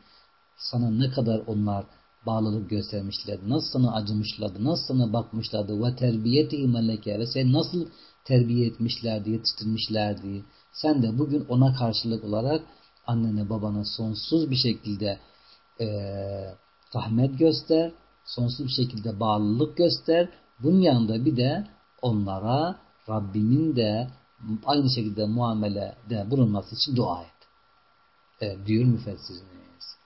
sana ne kadar onlar bağlılık göstermişlerdi. Nasıl sana acımışlardı, nasıl sana bakmışlardı ve terbiyeti meleke ve sen nasıl terbiye etmişlerdi, yetiştirmişlerdi. Sen de bugün ona karşılık olarak annene babana sonsuz bir şekilde e, rahmet göster sonsuz bir şekilde bağlılık göster. Bunun yanında bir de onlara Rabbimin de aynı şekilde muamelede bulunması için dua et. Evet, diyor müfessiriniz.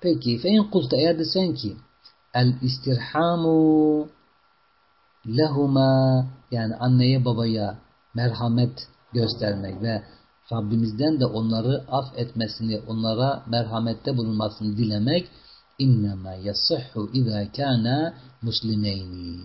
Peki fein kulta eğer desen ki el istirhamu lehuma yani anneye babaya merhamet göstermek ve Rabbimizden de onları af etmesini, onlara merhamette bulunmasını dilemek innema yasihhu izâ kâne muslimeyni.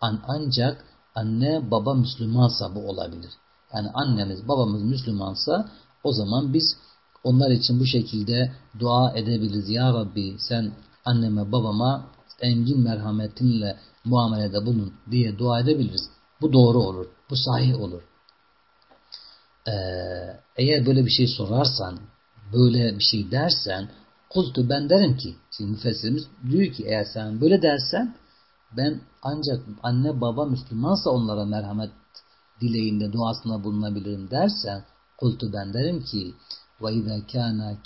An ancak anne baba Müslümansa bu olabilir. Yani annemiz babamız Müslümansa o zaman biz onlar için bu şekilde dua edebiliriz. Ya Rabbi sen anneme babama engin merhametinle muamelede bulun diye dua edebiliriz. Bu doğru olur. Bu sahih olur. Ee, eğer böyle bir şey sorarsan, böyle bir şey dersen Kultu ben derim ki, şimdi müfessirimiz diyor ki eğer sen böyle dersen ben ancak anne baba Müslümansa onlara merhamet dileğinde duasına bulunabilirim dersen kultu ben derim ki ve izâ kâna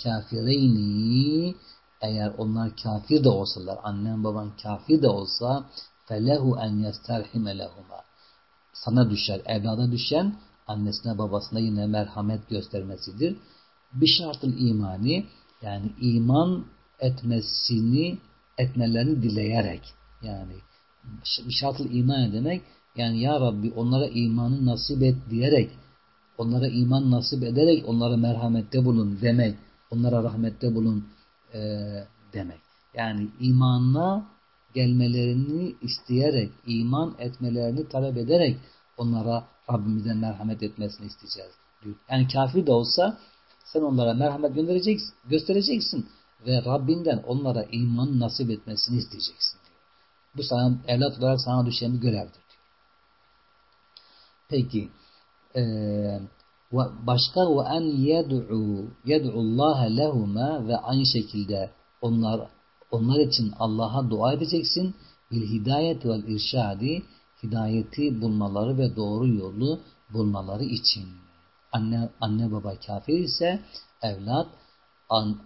eğer onlar kafir de olsalar annen baban kafir de olsa felehu en yesterhime lehuma. Sana düşer, evlada düşen annesine babasına yine merhamet göstermesidir. Bir şartıl imani yani iman etmesini etmelerini dileyerek yani şartlı iman demek yani ya Rabbi onlara imanı nasip et diyerek onlara iman nasip ederek onlara merhamette bulun demek onlara rahmette bulun e, demek yani imanına gelmelerini isteyerek, iman etmelerini talep ederek onlara Rabbimizden merhamet etmesini isteyeceğiz. Diyor. Yani kafir de olsa sen onlara merhamet göndereceksin, göstereceksin ve Rabbinden onlara iman nasip etmesini isteyeceksin. Diyor. Bu sana evlat olarak sana düşen bir görevdir. Diyor. Peki ee, başka ve en yed'u yed'u Allah lehuma ve aynı şekilde onlar onlar için Allah'a dua edeceksin. Bil hidayet vel irşadi hidayeti bulmaları ve doğru yolu bulmaları için. Anne anne baba kafir ise evlat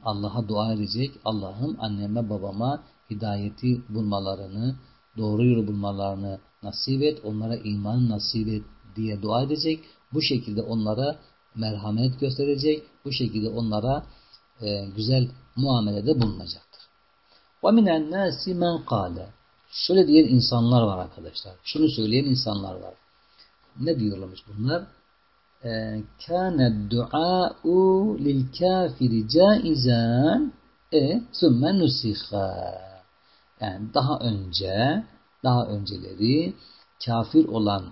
Allah'a dua edecek. Allah'ım anneme babama hidayeti bulmalarını, doğru yolu bulmalarını nasip et, onlara iman nasip et diye dua edecek. Bu şekilde onlara merhamet gösterecek. Bu şekilde onlara e, güzel muamelede bulunacaktır. وَمِنَ النَّاسِ مَنْ قَالَ Şöyle diyen insanlar var arkadaşlar. Şunu söyleyen insanlar var. Ne diyorlarmış bunlar? Ee, Kâne duâ'u lil kâfiri caizan e sümme nusihâ yani daha önce daha önceleri kafir olan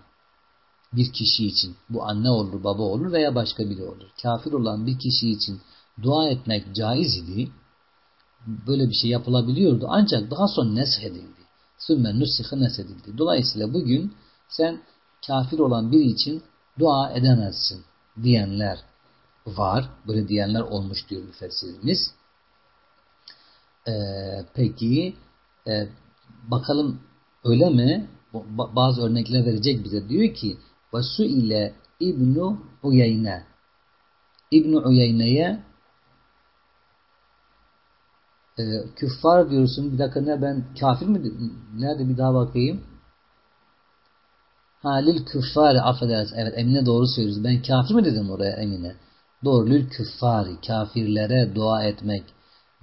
bir kişi için bu anne olur, baba olur veya başka biri olur. Kafir olan bir kişi için dua etmek caiz idi. Böyle bir şey yapılabiliyordu. Ancak daha sonra nesh edildi. Sümme nusihe neshedildi. Dolayısıyla bugün sen kafir olan biri için dua edemezsin diyenler var. Böyle diyenler olmuş diyor müfessirimiz. Ee, peki e, bakalım öyle mi? Bazı örnekler verecek bize. Diyor ki ve su ile İbnu Uyeyne İbnu Uyeyne'ye e, küffar diyorsun. Bir dakika ne ben kafir mi? Nerede bir daha bakayım. Halil küffari affedersin. Evet Emine doğru söylüyoruz. Ben kafir mi dedim oraya Emine? Doğru. Lül küffari. Kafirlere dua etmek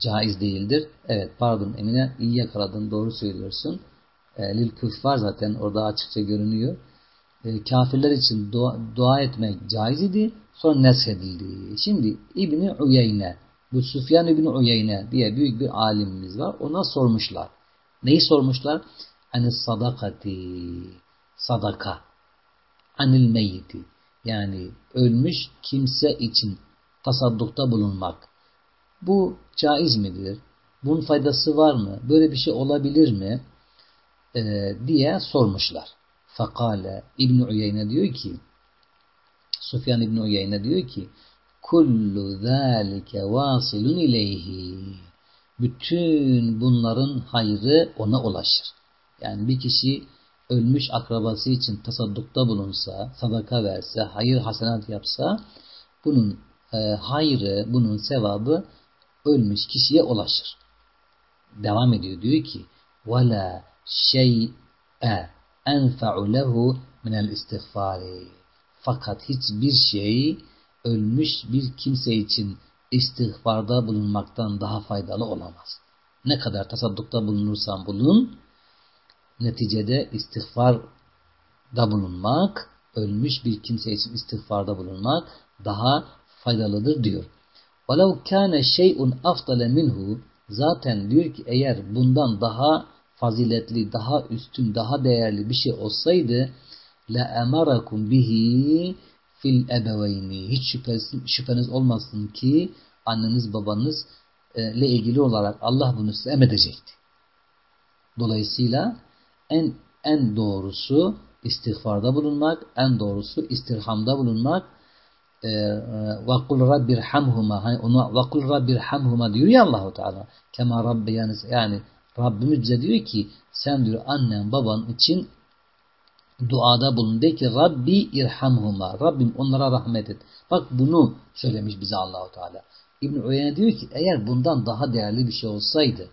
caiz değildir. Evet pardon Emine iyi yakaladın. Doğru söylüyorsun. E, lil küffar zaten orada açıkça görünüyor. E, kafirler için dua, dua etmek caiz idi. Sonra neshedildi. Şimdi İbni Uyeyne bu Süfyan İbni Uyeyne diye büyük bir alimimiz var. Ona sormuşlar. Neyi sormuşlar? Hani sadakati sadaka anil meyyiti yani ölmüş kimse için tasaddukta bulunmak. Bu caiz midir? Bunun faydası var mı? Böyle bir şey olabilir mi? Ee, diye sormuşlar. Fakale İbn Uyeyne diyor ki Sufyan İbn Uyeyne diyor ki kullu zâlike vasilun ileyhi bütün bunların hayrı ona ulaşır. Yani bir kişi ölmüş akrabası için tasaddukta bulunsa, sadaka verse, hayır hasenat yapsa bunun e, hayrı, bunun sevabı ölmüş kişiye ulaşır. Devam ediyor diyor ki وَلَا شَيْءَ اَنْفَعُ لَهُ مِنَ الْاِسْتِغْفَارِ Fakat hiçbir şey ölmüş bir kimse için istiğfarda bulunmaktan daha faydalı olamaz. Ne kadar tasaddukta bulunursan bulun, neticede istiğfarda bulunmak, ölmüş bir kimse için istiğfarda bulunmak daha faydalıdır diyor. وَلَوْ كَانَ شَيْءٌ أَفْضَلَ minhu Zaten diyor ki eğer bundan daha faziletli, daha üstün, daha değerli bir şey olsaydı لَاَمَرَكُمْ bihi fil ebeveyni. Hiç şüpheniz, şüpheniz olmasın ki anneniz babanız ile ilgili olarak Allah bunu size emredecekti. Dolayısıyla en en doğrusu istiğfarda bulunmak, en doğrusu istirhamda bulunmak. وَقُلْ رَبِّ رَحَمْهُمَا hani ona وَقُلْ رَبِّ رَحَمْهُمَا diyor ya Allahu Teala. Kema Rabbi yani, yani Rabbimiz bize diyor ki sen diyor annen baban için duada bulun. De ki Rabbi irhamhuma. Rabbim onlara rahmet et. Bak bunu söylemiş bize Allahu Teala. İbn Uyeyne diyor ki eğer bundan daha değerli bir şey olsaydı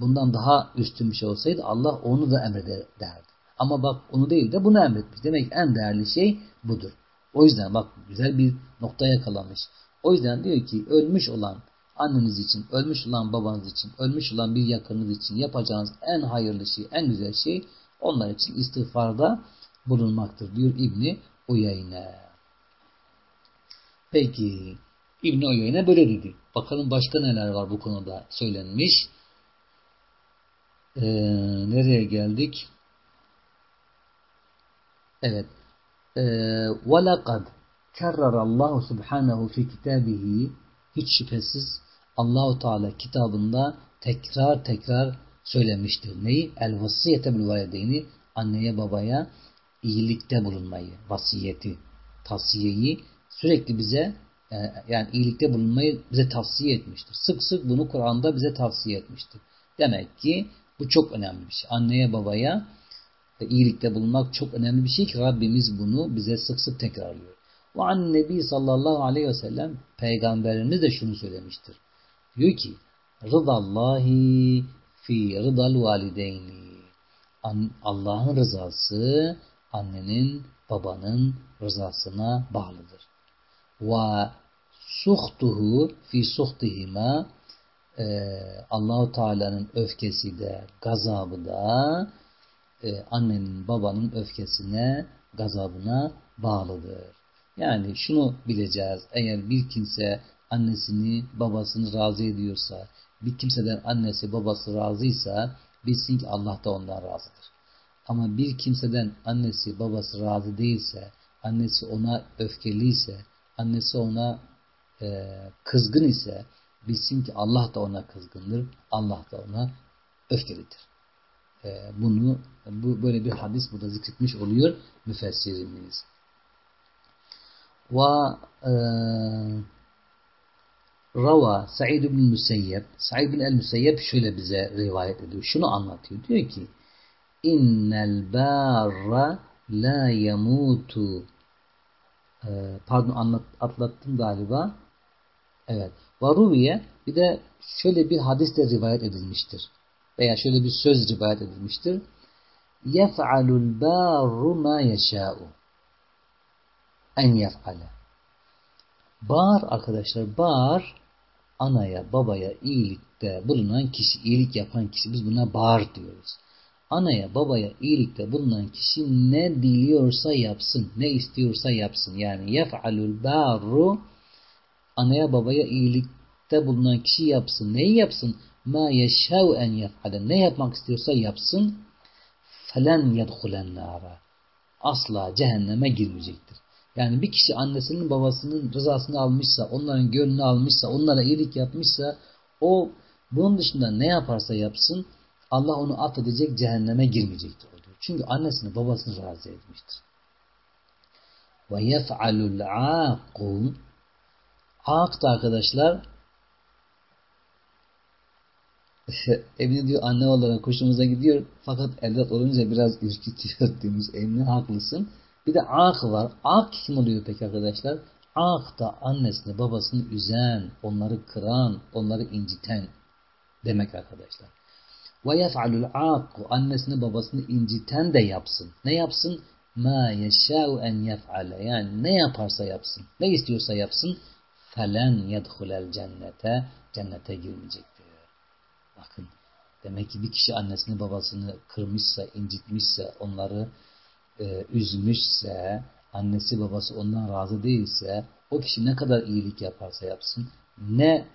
bundan daha üstün bir şey olsaydı Allah onu da emrederdi. Ama bak onu değil de bunu emretmiş. Demek en değerli şey budur. O yüzden bak güzel bir nokta yakalamış. O yüzden diyor ki ölmüş olan anneniz için, ölmüş olan babanız için, ölmüş olan bir yakınınız için yapacağınız en hayırlı şey, en güzel şey onlar için istiğfarda bulunmaktır diyor İbni Uyeyne. Peki İbni Uyeyne böyle dedi. Bakalım başka neler var bu konuda söylenmiş. Ee, nereye geldik? Evet. وَلَقَدْ كَرَّرَ اللّٰهُ سُبْحَانَهُ fi kitabihi hiç şüphesiz Allahu Teala kitabında tekrar tekrar söylemiştir. Neyi? El vasiyete bil valideyni anneye babaya iyilikte bulunmayı, vasiyeti, tavsiyeyi sürekli bize e, yani iyilikte bulunmayı bize tavsiye etmiştir. Sık sık bunu Kur'an'da bize tavsiye etmiştir. Demek ki bu çok önemli bir şey. Anneye babaya iyilikte bulunmak çok önemli bir şey ki Rabbimiz bunu bize sık sık tekrarlıyor. Ve an Nebi sallallahu aleyhi ve sellem peygamberimiz de şunu söylemiştir. Diyor ki Rıdallahi fi rıdal valideyni Allah'ın rızası annenin babanın rızasına bağlıdır. Ve suhtuhu fi suhtihima Allahu Teala'nın öfkesi de gazabı da e, annenin babanın öfkesine gazabına bağlıdır. Yani şunu bileceğiz. Eğer bir kimse annesini babasını razı ediyorsa bir kimseden annesi babası razıysa bilsin ki Allah da ondan razıdır. Ama bir kimseden annesi babası razı değilse, annesi ona öfkeliyse, annesi ona e, kızgın ise bilsin ki Allah da ona kızgındır, Allah da ona öfkelidir. E, bunu bu böyle bir hadis burada zikretmiş oluyor müfessirimiz. Ve e, Rava Said bin Müseyyep Said bin el-Müseyyep şöyle bize rivayet ediyor. Şunu anlatıyor. Diyor ki innel barra la yamutu ee, pardon anlat, atlattım galiba. Evet. Varuviye bir de şöyle bir hadis de rivayet edilmiştir. Veya şöyle bir söz rivayet edilmiştir. Yef'alul barru ma yeşâ'u en yef'ale. Bağır arkadaşlar, bağır anaya, babaya iyilikte bulunan kişi, iyilik yapan kişi. Biz buna bağır diyoruz. Anaya, babaya iyilikte bulunan kişi ne diliyorsa yapsın, ne istiyorsa yapsın. Yani yef'alul barru anaya, babaya iyilikte bulunan kişi yapsın. Neyi yapsın? Ma yeşev en yef'ale. Ne yapmak istiyorsa yapsın. Felen yedhulen nara. Asla cehenneme girmeyecektir. Yani bir kişi annesinin babasının rızasını almışsa, onların gönlünü almışsa, onlara iyilik yapmışsa o bunun dışında ne yaparsa yapsın Allah onu affedecek, cehenneme girmeyecektir. Çünkü annesini babasını razı etmiştir. Ve yef'alul aqu Ak da arkadaşlar Emine diyor anne olarak hoşumuza gidiyor fakat evlat olunca biraz ürkütüyor demiş Emine haklısın. Bir de ak var. Ak kim oluyor peki arkadaşlar? Ak da annesini babasını üzen, onları kıran, onları inciten demek arkadaşlar. Ve yef'alul akku annesini babasını inciten de yapsın. Ne yapsın? Ma yeşâ'u en yef'ale. Yani ne yaparsa yapsın. Ne istiyorsa yapsın. Felen yedhulel cennete. Cennete girmeyecektir. Bakın. Demek ki bir kişi annesini babasını kırmışsa, incitmişse, onları e, üzmüşse, annesi babası ondan razı değilse, o kişi ne kadar iyilik yaparsa yapsın, ne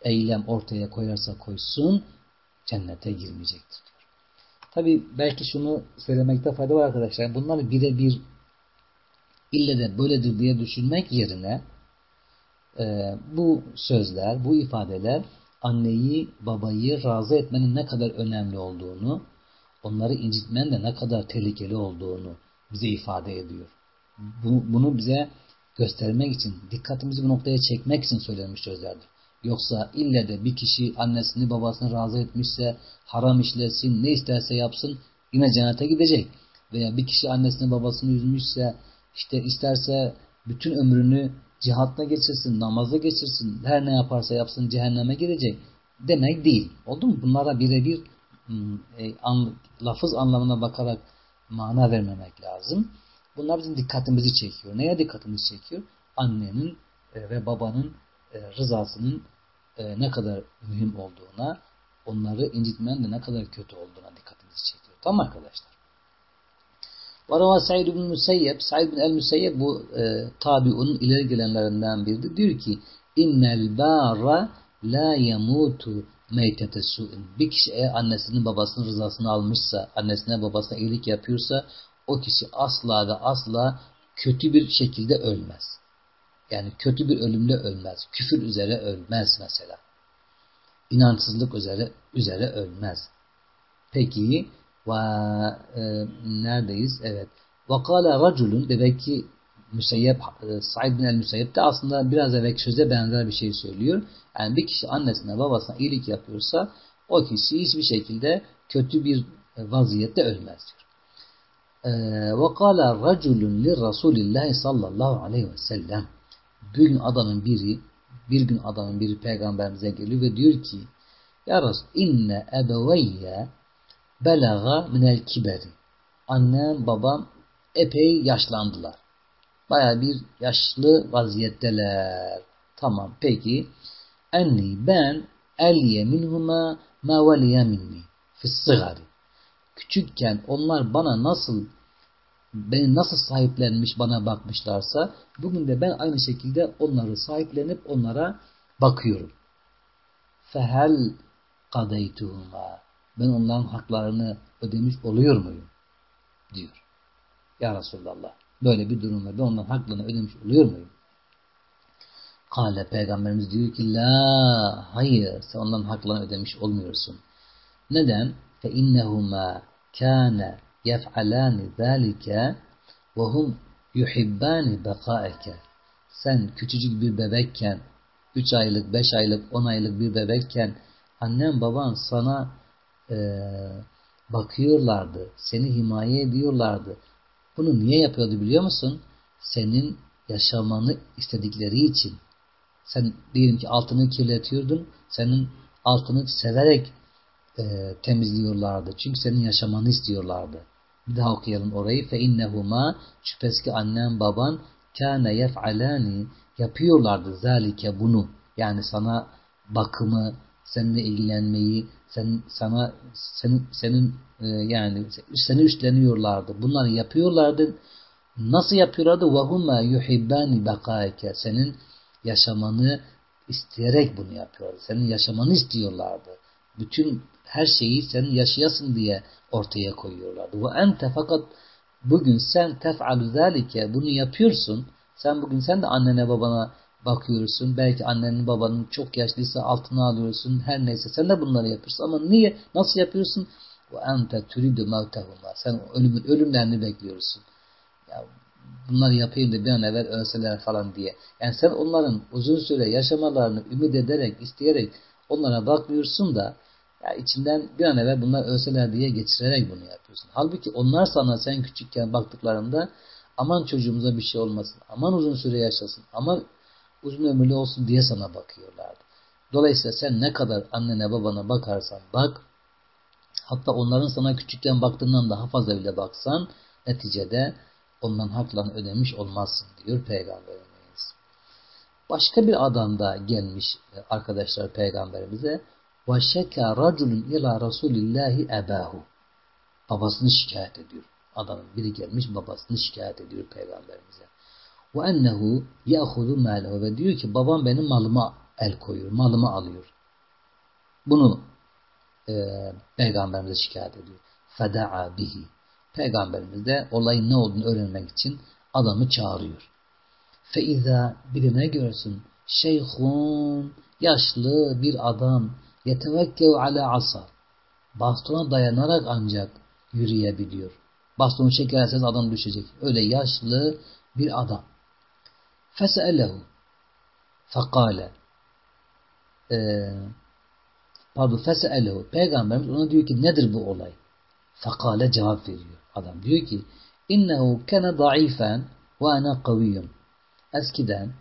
eylem ortaya koyarsa koysun, cennete girmeyecektir diyor. Tabi belki şunu söylemekte fayda var arkadaşlar. Bunları birebir ille de böyledir diye düşünmek yerine e, bu sözler, bu ifadeler anneyi, babayı razı etmenin ne kadar önemli olduğunu, onları incitmenin de ne kadar tehlikeli olduğunu bize ifade ediyor. Bu, bunu bize göstermek için, dikkatimizi bu noktaya çekmek için söylenmiş sözlerdir. Yoksa ille de bir kişi annesini babasını razı etmişse haram işlesin, ne isterse yapsın yine cennete gidecek. Veya bir kişi annesini babasını üzmüşse işte isterse bütün ömrünü cihatta geçirsin, namazda geçirsin, her ne yaparsa yapsın cehenneme gidecek demek değil. Oldu mu? Bunlara birebir an, lafız anlamına bakarak mana vermemek lazım. Bunlar bizim dikkatimizi çekiyor. Neye dikkatimizi çekiyor? Annenin e, ve babanın e, rızasının e, ne kadar mühim olduğuna, onları incitmenin de ne kadar kötü olduğuna dikkatimizi çekiyor. Tamam arkadaşlar? Varava Said bin Müseyyep, Said bin el-Müseyyep bu e, tabiunun ileri gelenlerinden biridir. Diyor ki, innel bara la yamutu meytete su'in. Bir kişi eğer annesinin babasının rızasını almışsa, annesine babasına iyilik yapıyorsa o kişi asla ve asla kötü bir şekilde ölmez. Yani kötü bir ölümle ölmez. Küfür üzere ölmez mesela. İnançsızlık üzere üzere ölmez. Peki ve e, neredeyiz? Evet. Vakala raculun demek ki Müseyyep, e, Said bin el-Müseyyep de aslında biraz evvel söze benzer bir şey söylüyor. Yani bir kişi annesine babasına iyilik yapıyorsa o kişi hiçbir şekilde kötü bir vaziyette ölmez diyor. وَقَالَ رَجُلٌ لِلرَّسُولِ اللّٰهِ sallallahu aleyhi ve sellem Bir gün adamın biri bir gün adamın biri peygamberimize geliyor ve diyor ki Ya Resul inne ebeveyye belaga minel kiberi annem babam epey yaşlandılar. Baya bir yaşlı vaziyetteler. Tamam peki. Enni ben eliye minhuma ma veliye minni fissıgari. Küçükken onlar bana nasıl beni nasıl sahiplenmiş bana bakmışlarsa bugün de ben aynı şekilde onları sahiplenip onlara bakıyorum. Fehel kadeytuhuma ben onların haklarını ödemiş oluyor muyum? diyor. Ya Resulallah. Böyle bir durumda ben onların haklarını ödemiş oluyor muyum? Kale peygamberimiz diyor ki la hayır sen onların haklarını ödemiş olmuyorsun. Neden? Fe innehuma kâne yef'alâni zâlike ve hum yuhibbâni bekâeke. Sen küçücük bir bebekken, 3 aylık, 5 aylık, 10 aylık bir bebekken annen baban sana e, bakıyorlardı, seni himaye ediyorlardı. Bunu niye yapıyordu biliyor musun? Senin yaşamanı istedikleri için. Sen diyelim ki altını kirletiyordun, senin altını severek e, temizliyorlardı. Çünkü senin yaşamanı istiyorlardı. Bir daha okuyalım orayı. Fe innehuma şüphesiz ki annen baban kâne yef'alâni yapıyorlardı zalike bunu. Yani sana bakımı, seninle ilgilenmeyi, sen, sana senin, senin e, yani seni üstleniyorlardı. Bunları yapıyorlardı. Nasıl yapıyorlardı? وَهُمَا يُحِبَّانِ بَقَائِكَ Senin yaşamanı isteyerek bunu yapıyorlardı. Senin yaşamanı istiyorlardı. Bütün her şeyi sen yaşayasın diye ortaya koyuyorlardı. Ve ente fakat bugün sen tef'alu zalike bunu yapıyorsun. Sen bugün sen de annene babana bakıyorsun. Belki annenin babanın çok yaşlıysa altına alıyorsun. Her neyse sen de bunları yapıyorsun. Ama niye? Nasıl yapıyorsun? Ve ente turidu mevtehuma. Sen ölümün ölümlerini bekliyorsun. Ya bunları yapayım da bir an evvel ölseler falan diye. Yani sen onların uzun süre yaşamalarını ümit ederek, isteyerek onlara bakmıyorsun da ya içinden bir an evvel bunlar ölseler diye geçirerek bunu yapıyorsun. Halbuki onlar sana sen küçükken baktıklarında aman çocuğumuza bir şey olmasın, aman uzun süre yaşasın, aman uzun ömürlü olsun diye sana bakıyorlardı. Dolayısıyla sen ne kadar annene babana bakarsan bak, hatta onların sana küçükken baktığından daha fazla bile baksan, neticede ondan haklarını ödemiş olmazsın diyor Peygamberimiz. Başka bir adam da gelmiş arkadaşlar Peygamberimize وَشَكَى رَجُلٌ اِلَى رَسُولِ اللّٰهِ اَبَاهُ Babasını şikayet ediyor. Adamın biri gelmiş babasını şikayet ediyor Peygamberimize. ve ennehu ya'hudu mal'u ve diyor ki babam benim malıma el koyuyor, malımı alıyor. Bunu e, peygamberimize şikayet ediyor. Feda'a bihi. Peygamberimiz de olayın ne olduğunu öğrenmek için adamı çağırıyor. Feiza birine görsün şeyhun yaşlı bir adam yetevekkev ala asa bastona dayanarak ancak yürüyebiliyor. Bastonu çekerseniz adam düşecek. Öyle yaşlı bir adam. Feselehu fekale ee, pardon feselehu peygamberimiz ona diyor ki nedir bu olay? Fekale cevap veriyor. Adam diyor ki innehu kene daifen ve ana kaviyyum. Eskiden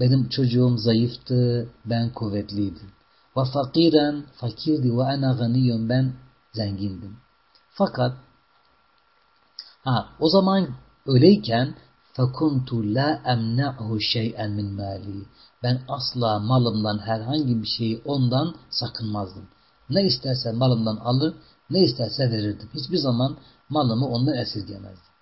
benim çocuğum zayıftı, ben kuvvetliydim. Ve fakiren fakirdi ve ana ganiyum ben zengindim. Fakat ha o zaman öyleyken fakuntu la emna'hu şey'en min mali. Ben asla malımdan herhangi bir şeyi ondan sakınmazdım. Ne isterse malımdan alır, ne isterse verirdim. Hiçbir zaman malımı ondan esirgemezdim.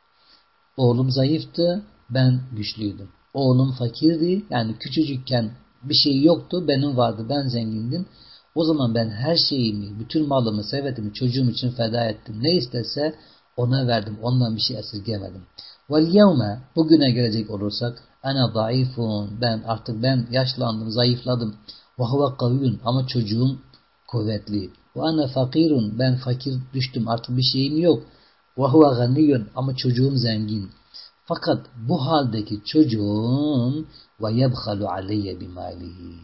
Oğlum zayıftı, ben güçlüydüm. Oğlum fakirdi, yani küçücükken bir şey yoktu, benim vardı, ben zengindim. O zaman ben her şeyimi, bütün malımı, servetimi çocuğum için feda ettim. Ne istese ona verdim. Ondan bir şey esirgemedim. Yevme bugüne gelecek olursak ana zayıfun ben artık ben yaşlandım, zayıfladım. Huve kaviyun ama çocuğum kuvvetli. Ve ana fakirun ben fakir düştüm artık bir şeyim yok. Huve ganiyun ama çocuğum zengin. Fakat bu haldeki çocuğum yebhalu aleyye bimalihi.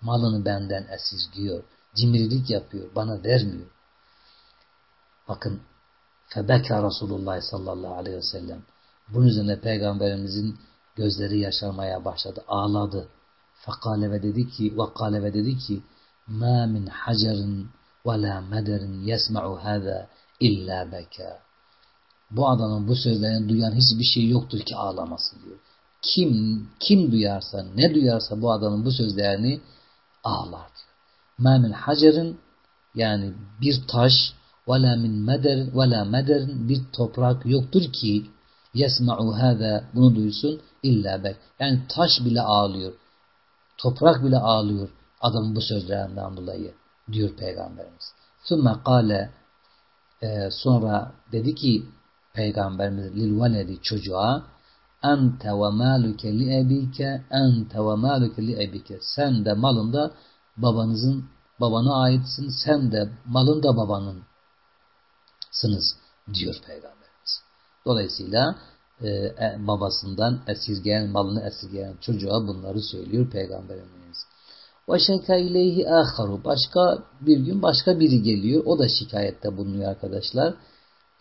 Malını benden esirgiyor. Cimrilik yapıyor. Bana vermiyor. Bakın Febeka Resulullah sallallahu aleyhi ve sellem. Bunun üzerine Peygamberimizin gözleri yaşarmaya başladı. Ağladı. Fakale ve dedi ki vakale ve dedi ki ma min hacerin ve la mederin yesma'u hâzâ illa beka. Bu adamın bu sözlerini duyan hiçbir şey yoktur ki ağlamasın diyor. Kim kim duyarsa ne duyarsa bu adamın bu sözlerini ağlar diyor. Ma min hacerin yani bir taş ve la min meder ve la mederin bir toprak yoktur ki yesma'u hâzâ bunu duysun illa bek. Yani taş bile ağlıyor. Toprak bile ağlıyor adamın bu sözlerinden dolayı diyor Peygamberimiz. Sümme kâle e, sonra dedi ki Peygamberimiz lil veledi çocuğa ente ve maluke li ebike ente ve maluke li ebike sen de malın da babanızın babana aitsin sen de malın da babanın sınız diyor Peygamberimiz. Dolayısıyla e, e, babasından esirgeyen, malını esirgeyen çocuğa bunları söylüyor Peygamberimiz. Ve şeka ileyhi aharu. Başka bir gün başka biri geliyor. O da şikayette bulunuyor arkadaşlar.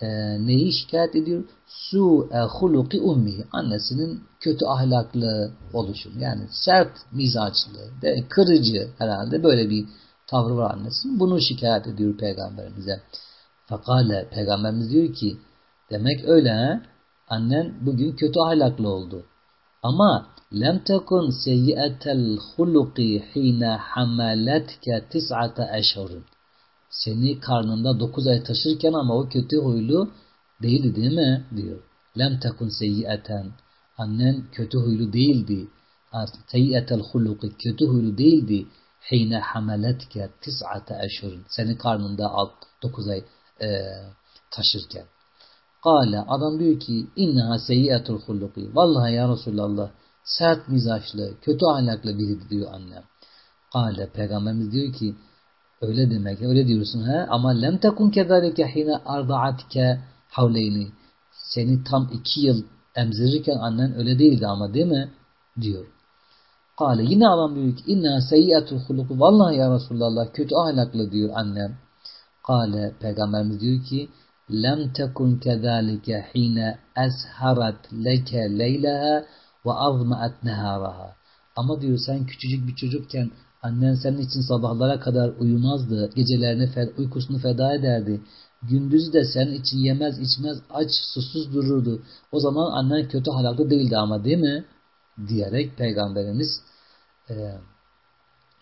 E, neyi şikayet ediyor? E huluki ummihi. Annesinin kötü ahlaklı oluşum. Yani sert mizaçlı, kırıcı herhalde böyle bir tavrı var annesinin. Bunu şikayet ediyor Peygamberimize. Fakale Peygamberimiz diyor ki demek öyle he? Annen bugün kötü ahlaklı oldu. Ama lem tekun seyyiyetel huluki hine hamaletke tis'ate eşhurun. Seni karnında dokuz ay taşırken ama o kötü huylu değildi değil mi? diyor. Lem tekun seyyiyeten. Annen kötü huylu değildi. Seyyiyetel huluki kötü huylu değildi. Hine hamaletke tis'ate eşhurun. Senin karnında dokuz ay e, taşırken. Kale adam diyor ki inneha seyyiyetul hulluki. Vallahi ya Resulallah sert mizaçlı, kötü ahlaklı biri diyor annem. Kale peygamberimiz diyor ki öyle demek öyle diyorsun he ama lem tekun kezalike hine ardaatke havleyni. Seni tam iki yıl emzirirken annen öyle değildi ama değil mi? diyor. Kale yine adam diyor ki inna seyyiyetul huluku. Vallahi ya Resulallah kötü ahlaklı diyor annem. Kale peygamberimiz diyor ki tekun kezalike hine esharat leke leyleha ve azmaat neharaha. Ama diyor sen küçücük bir çocukken annen senin için sabahlara kadar uyumazdı. Gecelerini uykusunu feda ederdi. Gündüz de senin için yemez içmez aç susuz dururdu. O zaman annen kötü halaklı değildi ama değil mi? Diyerek peygamberimiz e,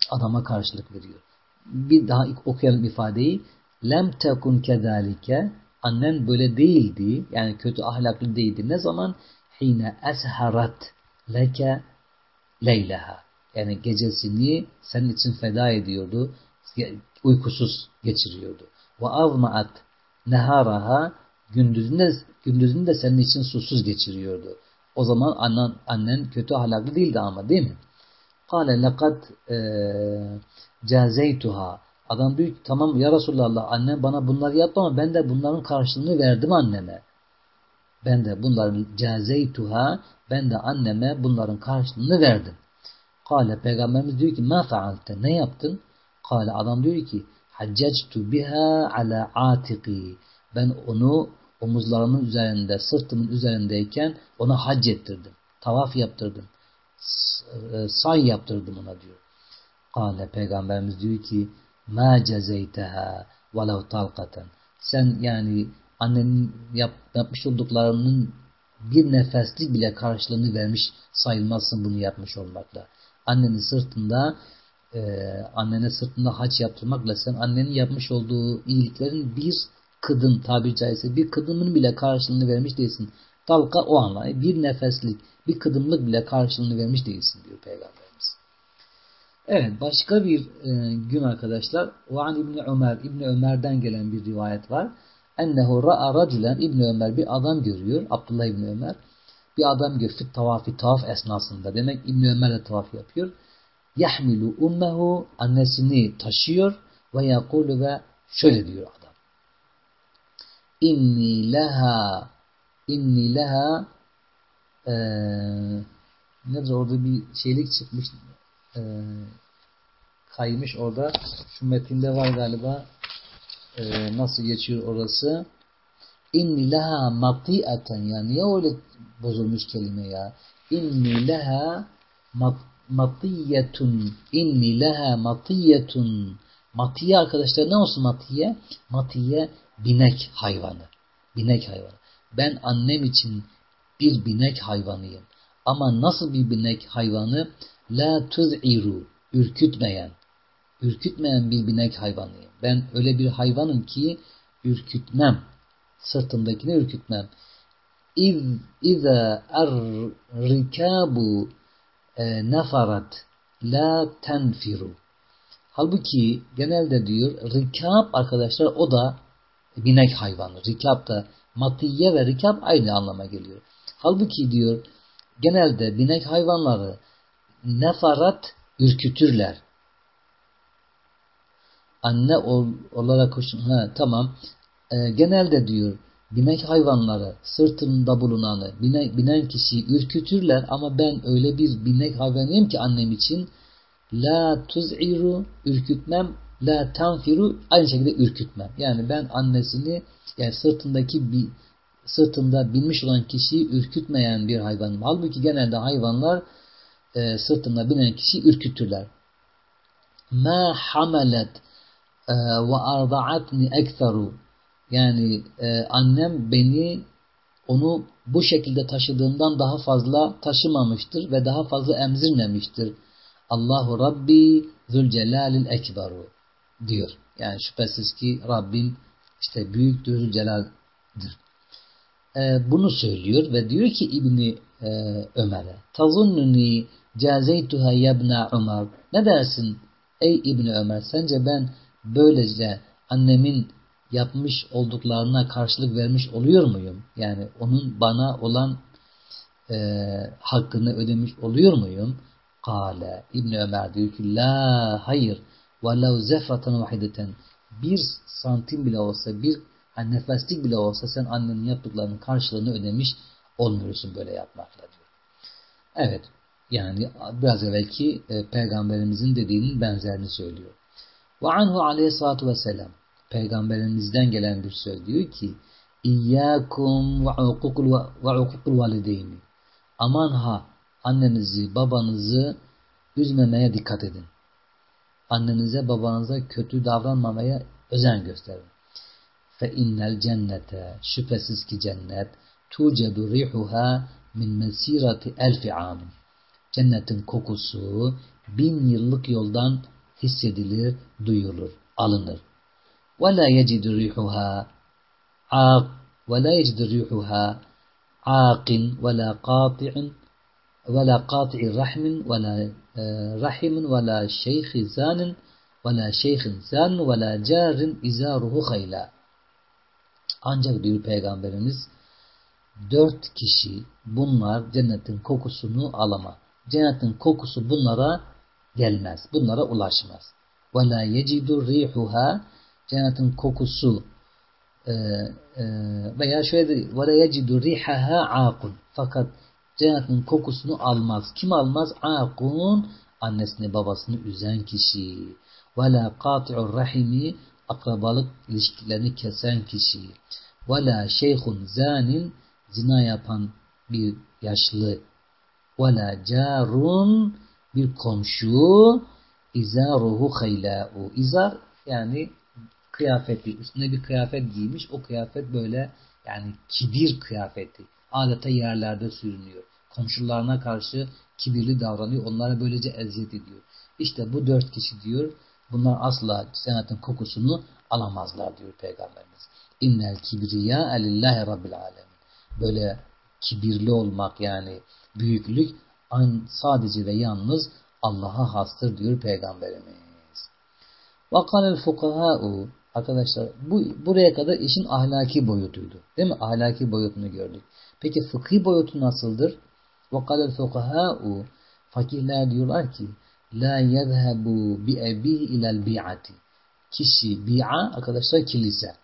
adama karşılık veriyor. Bir daha okuyalım ifadeyi. Lem tekun kezalike annen böyle değildi. Yani kötü ahlaklı değildi. Ne zaman? Hine esharat leke leyleha. Yani gecesini senin için feda ediyordu. Uykusuz geçiriyordu. Ve azmaat neharaha gündüzünde, gündüzünde senin için susuz geçiriyordu. O zaman annen, annen kötü ahlaklı değildi ama değil mi? Kale lekad cazeytuha Adam diyor ki tamam ya Resulallah annem bana bunları yaptı ama ben de bunların karşılığını verdim anneme. Ben de bunların cazeytuha ben de anneme bunların karşılığını verdim. Kale peygamberimiz diyor ki ma faalte ne yaptın? Kale adam diyor ki haccectu biha ala atiki ben onu omuzlarımın üzerinde sırtımın üzerindeyken ona hac ettirdim. Tavaf yaptırdım. E, say yaptırdım ona diyor. Kale peygamberimiz diyor ki ma cezeyteha velev talkaten. Sen yani annenin yap, yapmış olduklarının bir nefeslik bile karşılığını vermiş sayılmazsın bunu yapmış olmakla. Annenin sırtında e, annene sırtında haç yaptırmakla sen annenin yapmış olduğu iyiliklerin bir kıdım tabiri caizse bir kıdımın bile karşılığını vermiş değilsin. Talka o anlamda bir nefeslik bir kıdımlık bile karşılığını vermiş değilsin diyor Peygamberimiz. Evet başka bir e, gün arkadaşlar Van İbni Ömer İbni Ömer'den gelen bir rivayet var. Ennehu ra'a raculen İbni Ömer bir adam görüyor. Abdullah İbni Ömer bir adam görüyor. Fit tavafi tavaf esnasında. Demek İbni Ömer de tavaf yapıyor. Yahmilu ummehu annesini taşıyor ve yakulu ve şöyle diyor adam. İnni leha inni leha ee, nedir orada bir şeylik çıkmış e, kaymış orada. Şu metinde var galiba. E, nasıl geçiyor orası? İnni leha mati'aten ya niye öyle bozulmuş kelime ya? İnni leha mat, matiyetun. İnni leha matiyetun. Matiye arkadaşlar ne olsun matiye? Matiye binek hayvanı. Binek hayvanı. Ben annem için bir binek hayvanıyım. Ama nasıl bir binek hayvanı la tuz'iru ürkütmeyen ürkütmeyen bir binek hayvanıyım. Ben öyle bir hayvanım ki ürkütmem. Sırtımdakini ürkütmem. İz iza er-rikabu e, nefarat la tenfiru. Halbuki genelde diyor rikab arkadaşlar o da binek hayvanı. Rikab da matiye ve rikab aynı anlama geliyor. Halbuki diyor genelde binek hayvanları nefarat ürkütürler. Anne ol, olarak ha, tamam. E, genelde diyor binek hayvanları sırtında bulunanı bine, binen kişiyi ürkütürler ama ben öyle bir binek hayvanıyım ki annem için la tuz'iru ürkütmem la tanfiru aynı şekilde ürkütmem. Yani ben annesini yani sırtındaki bir sırtında binmiş olan kişiyi ürkütmeyen bir hayvanım. Halbuki genelde hayvanlar e, sırtında binen kişiyi ürkütürler. Ma hamalet e, ve arda'atni ekseru yani e, annem beni onu bu şekilde taşıdığından daha fazla taşımamıştır ve daha fazla emzirmemiştir. Allahu Rabbi Zülcelalil Ekberu diyor. Yani şüphesiz ki Rabbim işte büyüktür, Zülcelal'dir. E, bunu söylüyor ve diyor ki İbni e, Ömer'e tazunnuni cazeytuha yabna Ömer ne dersin ey İbni Ömer sence ben böylece annemin yapmış olduklarına karşılık vermiş oluyor muyum? Yani onun bana olan e, hakkını ödemiş oluyor muyum? Kale İbn Ömer diyor ki la hayır velev zefratan vahideten bir santim bile olsa bir hani nefeslik bile olsa sen annenin yaptıklarının karşılığını ödemiş olmuyorsun böyle yapmakla diyor. Evet yani biraz evvelki e, peygamberimizin dediğinin benzerini söylüyor. Ve anhu aleyhissalatu vesselam peygamberimizden gelen söz diyor ki İyyâkum ve ukukul valideyni aman ha annenizi babanızı üzmemeye dikkat edin. Annenize babanıza kötü davranmamaya özen gösterin. Fe innel cennete şüphesiz ki cennet tucedu rihuha min mesirati elfi amin Cennetin kokusu bin yıllık yoldan hissedilir, duyulur, alınır. ولا يجد ريحها عاق ولا يجد ريحها عاق ولا قاطع ولا قاطع رحم ولا رحم ولا شيخ زان ولا şeyh zan ve la carin izaruhu hayla. Ancak diyor Peygamberimiz dört kişi bunlar cennetin kokusunu alamaz. Cennetin kokusu bunlara gelmez. Bunlara ulaşmaz. Ve la yecidu rihuha cennetin kokusu e, e, veya şöyle ve la yecidu rihaha. Fakat cennetin kokusunu almaz. Kim almaz? Akun annesini babasını üzen kişi. Ve la kati'ur rahimi akrabalık ilişkilerini kesen kişi. Ve la şeyhun zanin zina yapan bir yaşlı. Ve la carun bir komşu izaruhu hayla'u. İzar yani kıyafeti, üstüne bir kıyafet giymiş. O kıyafet böyle yani kibir kıyafeti. Adeta yerlerde sürünüyor. Komşularına karşı kibirli davranıyor. Onlara böylece eziyet ediyor. İşte bu dört kişi diyor. Bunlar asla cennetin kokusunu alamazlar diyor Peygamberimiz. İnnel kibriya elillahi rabbil alemin. Böyle kibirli olmak yani büyüklük sadece ve yalnız Allah'a hastır diyor Peygamberimiz. Vakalel fukaha'u Arkadaşlar bu buraya kadar işin ahlaki boyutuydu. Değil mi? Ahlaki boyutunu gördük. Peki fıkhi boyutu nasıldır? وَقَالَ الْفُقَهَاءُ Fakihler diyorlar ki La yezhebu bi ebi ilel bi'ati. Kişi bi'a arkadaşlar kilise.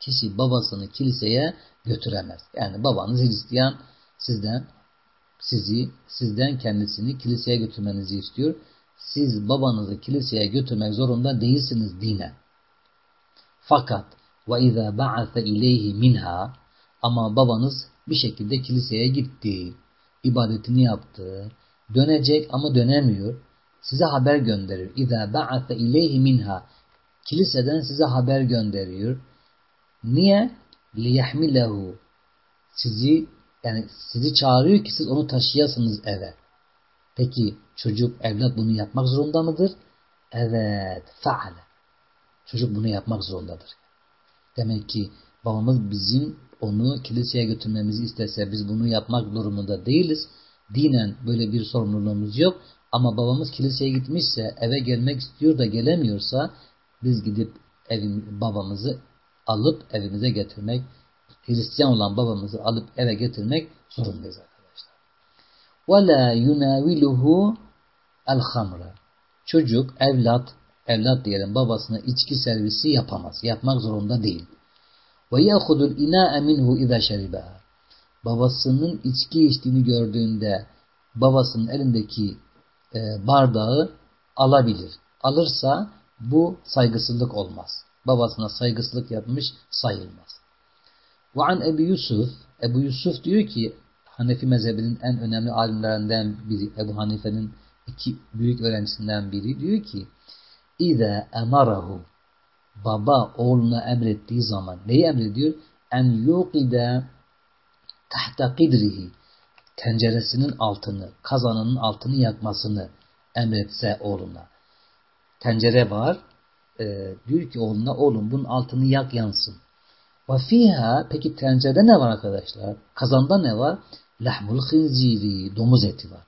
Kişi babasını kiliseye götüremez. Yani babanız Hristiyan sizden sizi sizden kendisini kiliseye götürmenizi istiyor. Siz babanızı kiliseye götürmek zorunda değilsiniz dinen. Fakat ve izâ ba'ase ileyhi minha ama babanız bir şekilde kiliseye gitti, ibadetini yaptı, dönecek ama dönemiyor. Size haber gönderir. İzâ ba'ase ileyhi minha kiliseden size haber gönderiyor. Niye? liyahmilehu sizi yani sizi çağırıyor ki siz onu taşıyasınız eve. Peki çocuk, evlat bunu yapmak zorunda mıdır? Evet, faale. Çocuk bunu yapmak zorundadır. Demek ki babamız bizim onu kiliseye götürmemizi istese biz bunu yapmak durumunda değiliz. Dinen böyle bir sorumluluğumuz yok. Ama babamız kiliseye gitmişse eve gelmek istiyor da gelemiyorsa biz gidip evin, babamızı alıp evimize getirmek, Hristiyan olan babamızı alıp eve getirmek zorundayız arkadaşlar. وَلَا يُنَاوِلُهُ الْخَمْرَ Çocuk, evlat, evlat diyelim babasına içki servisi yapamaz. Yapmak zorunda değil. Ve yahudul ina minhu iza şeribaha. Babasının içki içtiğini gördüğünde babasının elindeki e, bardağı alabilir. Alırsa bu saygısızlık olmaz. Babasına saygısızlık yapmış sayılmaz. Ve an Ebu Yusuf, Ebu Yusuf diyor ki Hanefi mezhebinin en önemli alimlerinden biri, Ebu Hanife'nin iki büyük öğrencisinden biri diyor ki İze emarahu baba oğluna emrettiği zaman neyi emrediyor? En yuqide tahta qidrihi tenceresinin altını, kazanının altını yakmasını emretse oğluna. Tencere var. E, diyor ki oğluna oğlum bunun altını yak yansın. Ve fiha peki tencerede ne var arkadaşlar? Kazanda ne var? Lahmul khinziri domuz eti var.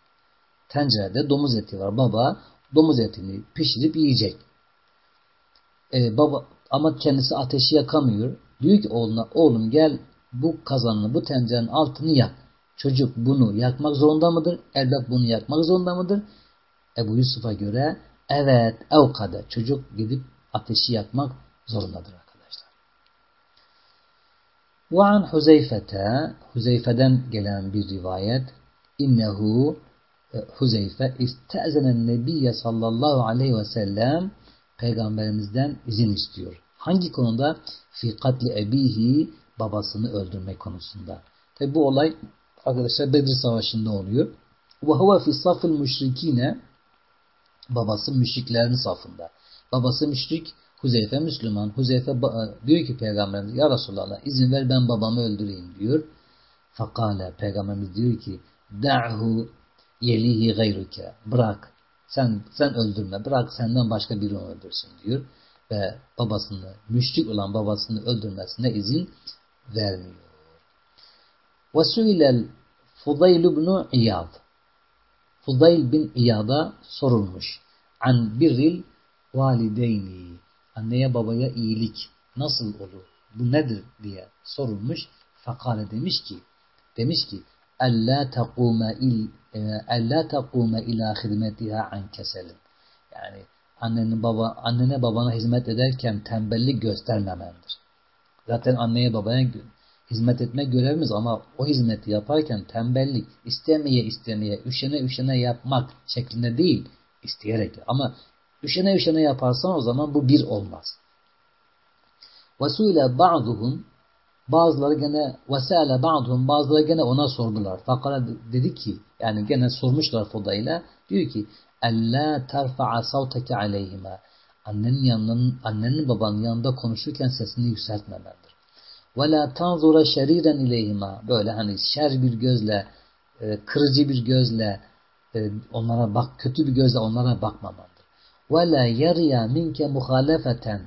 Tencerede domuz eti var. Baba domuz etini pişirip yiyecek. Ee, baba ama kendisi ateşi yakamıyor. Diyor ki oğluna oğlum gel bu kazanını bu tencerenin altını yak. Çocuk bunu yakmak zorunda mıdır? Evlat bunu yakmak zorunda mıdır? Ebu Yusuf'a göre evet evkade çocuk gidip ateşi yakmak zorundadır Ve an Huzeyfete Huzeyfe'den gelen bir rivayet innehu Huzeyfe istezenen Nebiye sallallahu aleyhi ve sellem peygamberimizden izin istiyor. Hangi konuda? Fi katli ebihi babasını öldürme konusunda. Tabi bu olay arkadaşlar Bedir Savaşı'nda oluyor. Ve huve fi safil müşrikine babası müşriklerin safında. Babası müşrik, Huzeyfe Müslüman. Huzeyfe diyor ki Peygamberimiz ya Resulallah izin ver ben babamı öldüreyim diyor. Fakale Peygamberimiz diyor ki da'hu yelihi gayruke. Bırak. Sen sen öldürme. Bırak senden başka biri onu öldürsün diyor. Ve babasını, müşrik olan babasını öldürmesine izin vermiyor. Ve suilel Fudayl ibn İyad. Fudayl bin İyad'a sorulmuş. An birril valideyni. Anneye babaya iyilik nasıl olur? Bu nedir diye sorulmuş. Fakale demiş ki demiş ki ella taqume il ella taqume ila hizmetiha an keselin. Yani annenin baba annene babana hizmet ederken tembellik göstermemendir. Zaten anneye babaya hizmet etme görevimiz ama o hizmeti yaparken tembellik, istemeye istemeye, üşene üşene yapmak şeklinde değil, isteyerek. Ama üşene üşene yaparsan o zaman bu bir olmaz. Vesule ba'duhum Bazıları gene vesale ba'duhum bazıları gene ona sordular. Fakara dedi ki yani gene sormuşlar Fudayla diyor ki ella terfa'a savteke aleyhima annenin yanının annenin babanın yanında konuşurken sesini yükseltmemendir. Ve la tanzura şeriren ileyhima böyle hani şer bir gözle e, kırıcı bir gözle e, onlara bak kötü bir gözle onlara bakmamandır. Ve la yariya minke muhalefeten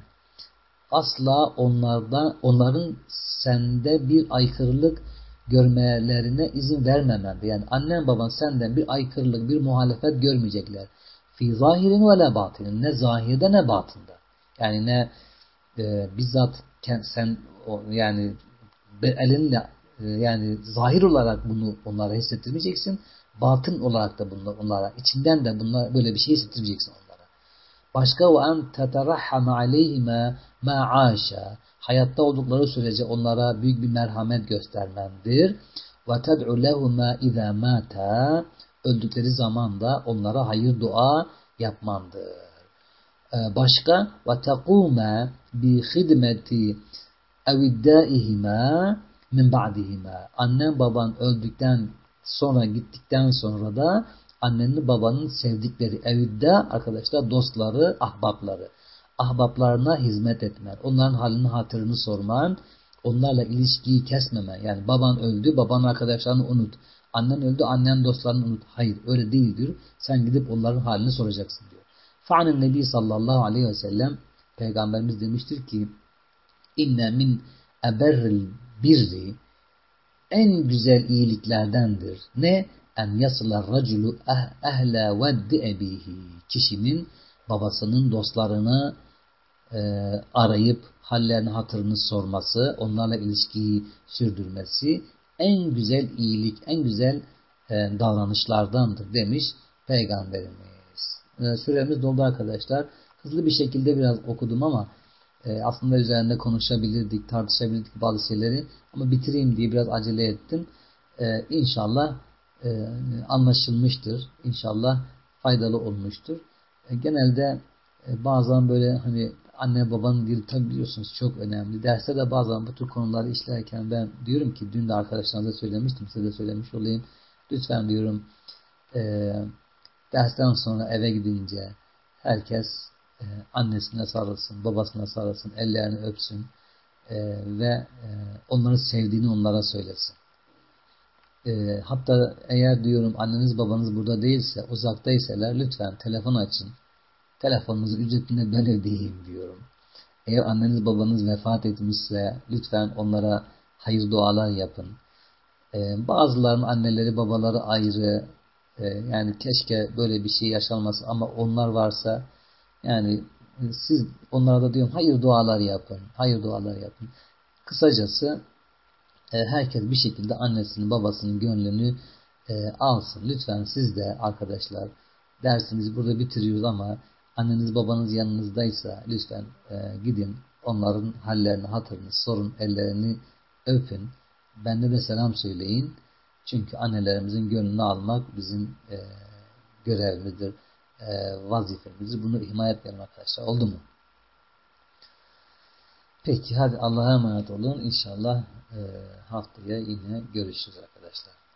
asla onlardan onların sende bir aykırılık görmelerine izin vermemendi. Yani annen baban senden bir aykırılık, bir muhalefet görmeyecekler. Fi zahirin ve la. Ne zahirde ne batında. Yani ne e, bizzat sen o, yani elinle e, yani zahir olarak bunu onlara hissettirmeyeceksin. Batın olarak da bunlar, onlara içinden de bunlar böyle bir şey hissettirmeyeceksin onlara. Başka ve en teterahhame aleyhime ma aşa hayatta oldukları sürece onlara büyük bir merhamet göstermendir. Ve ted'u lehuma izâ mâta öldükleri zaman da onlara hayır dua yapmandır. Ee, başka ve tekûme bi hidmeti eviddâihima min ba'dihima. Annen baban öldükten sonra gittikten sonra da annenin babanın sevdikleri evidda arkadaşlar dostları, ahbapları ahbaplarına hizmet etmen, onların halini hatırını sorman, onlarla ilişkiyi kesmemen. Yani baban öldü, baban arkadaşlarını unut. Annen öldü, annen dostlarını unut. Hayır öyle değildir. Sen gidip onların halini soracaksın diyor. Fa'nin Nebi sallallahu aleyhi ve sellem Peygamberimiz demiştir ki inne min eberril birri en güzel iyiliklerdendir. Ne? En yasılar raculu eh, ehle veddi ebihi. Kişinin babasının dostlarını e, arayıp hallerini hatırını sorması, onlarla ilişkiyi sürdürmesi en güzel iyilik, en güzel e, davranışlardandır demiş Peygamberimiz. E, süremiz doldu arkadaşlar. Hızlı bir şekilde biraz okudum ama e, aslında üzerinde konuşabilirdik, tartışabilirdik bazı şeyleri ama bitireyim diye biraz acele ettim. E, inşallah e, anlaşılmıştır. İnşallah faydalı olmuştur. E, genelde e, bazen böyle hani anne babanın dili tabi biliyorsunuz çok önemli. Derste de bazen bu tür konuları işlerken ben diyorum ki dün de arkadaşlarınıza söylemiştim size de söylemiş olayım. Lütfen diyorum e, dersten sonra eve gidince herkes e, annesine sarılsın, babasına sarılsın, ellerini öpsün e, ve e, onların sevdiğini onlara söylesin. E, hatta eğer diyorum anneniz babanız burada değilse, uzaktayseler lütfen telefon açın telefonunuzu ücretini ben ödeyeyim diyorum. Eğer anneniz babanız vefat etmişse lütfen onlara hayır dualar yapın. Ee, bazılarının anneleri babaları ayrı. Ee, yani keşke böyle bir şey yaşanması ama onlar varsa yani siz onlara da diyorum hayır dualar yapın. Hayır dualar yapın. Kısacası e, herkes bir şekilde annesinin babasının gönlünü e, alsın. Lütfen siz de arkadaşlar dersimizi burada bitiriyoruz ama anneniz babanız yanınızdaysa lütfen e, gidin onların hallerini hatırını sorun ellerini öpün bende de selam söyleyin çünkü annelerimizin gönlünü almak bizim e, görevimizdir e, vazifemizdir bunu ihmal etmeyelim arkadaşlar oldu mu? Peki hadi Allah'a emanet olun. İnşallah e, haftaya yine görüşürüz arkadaşlar.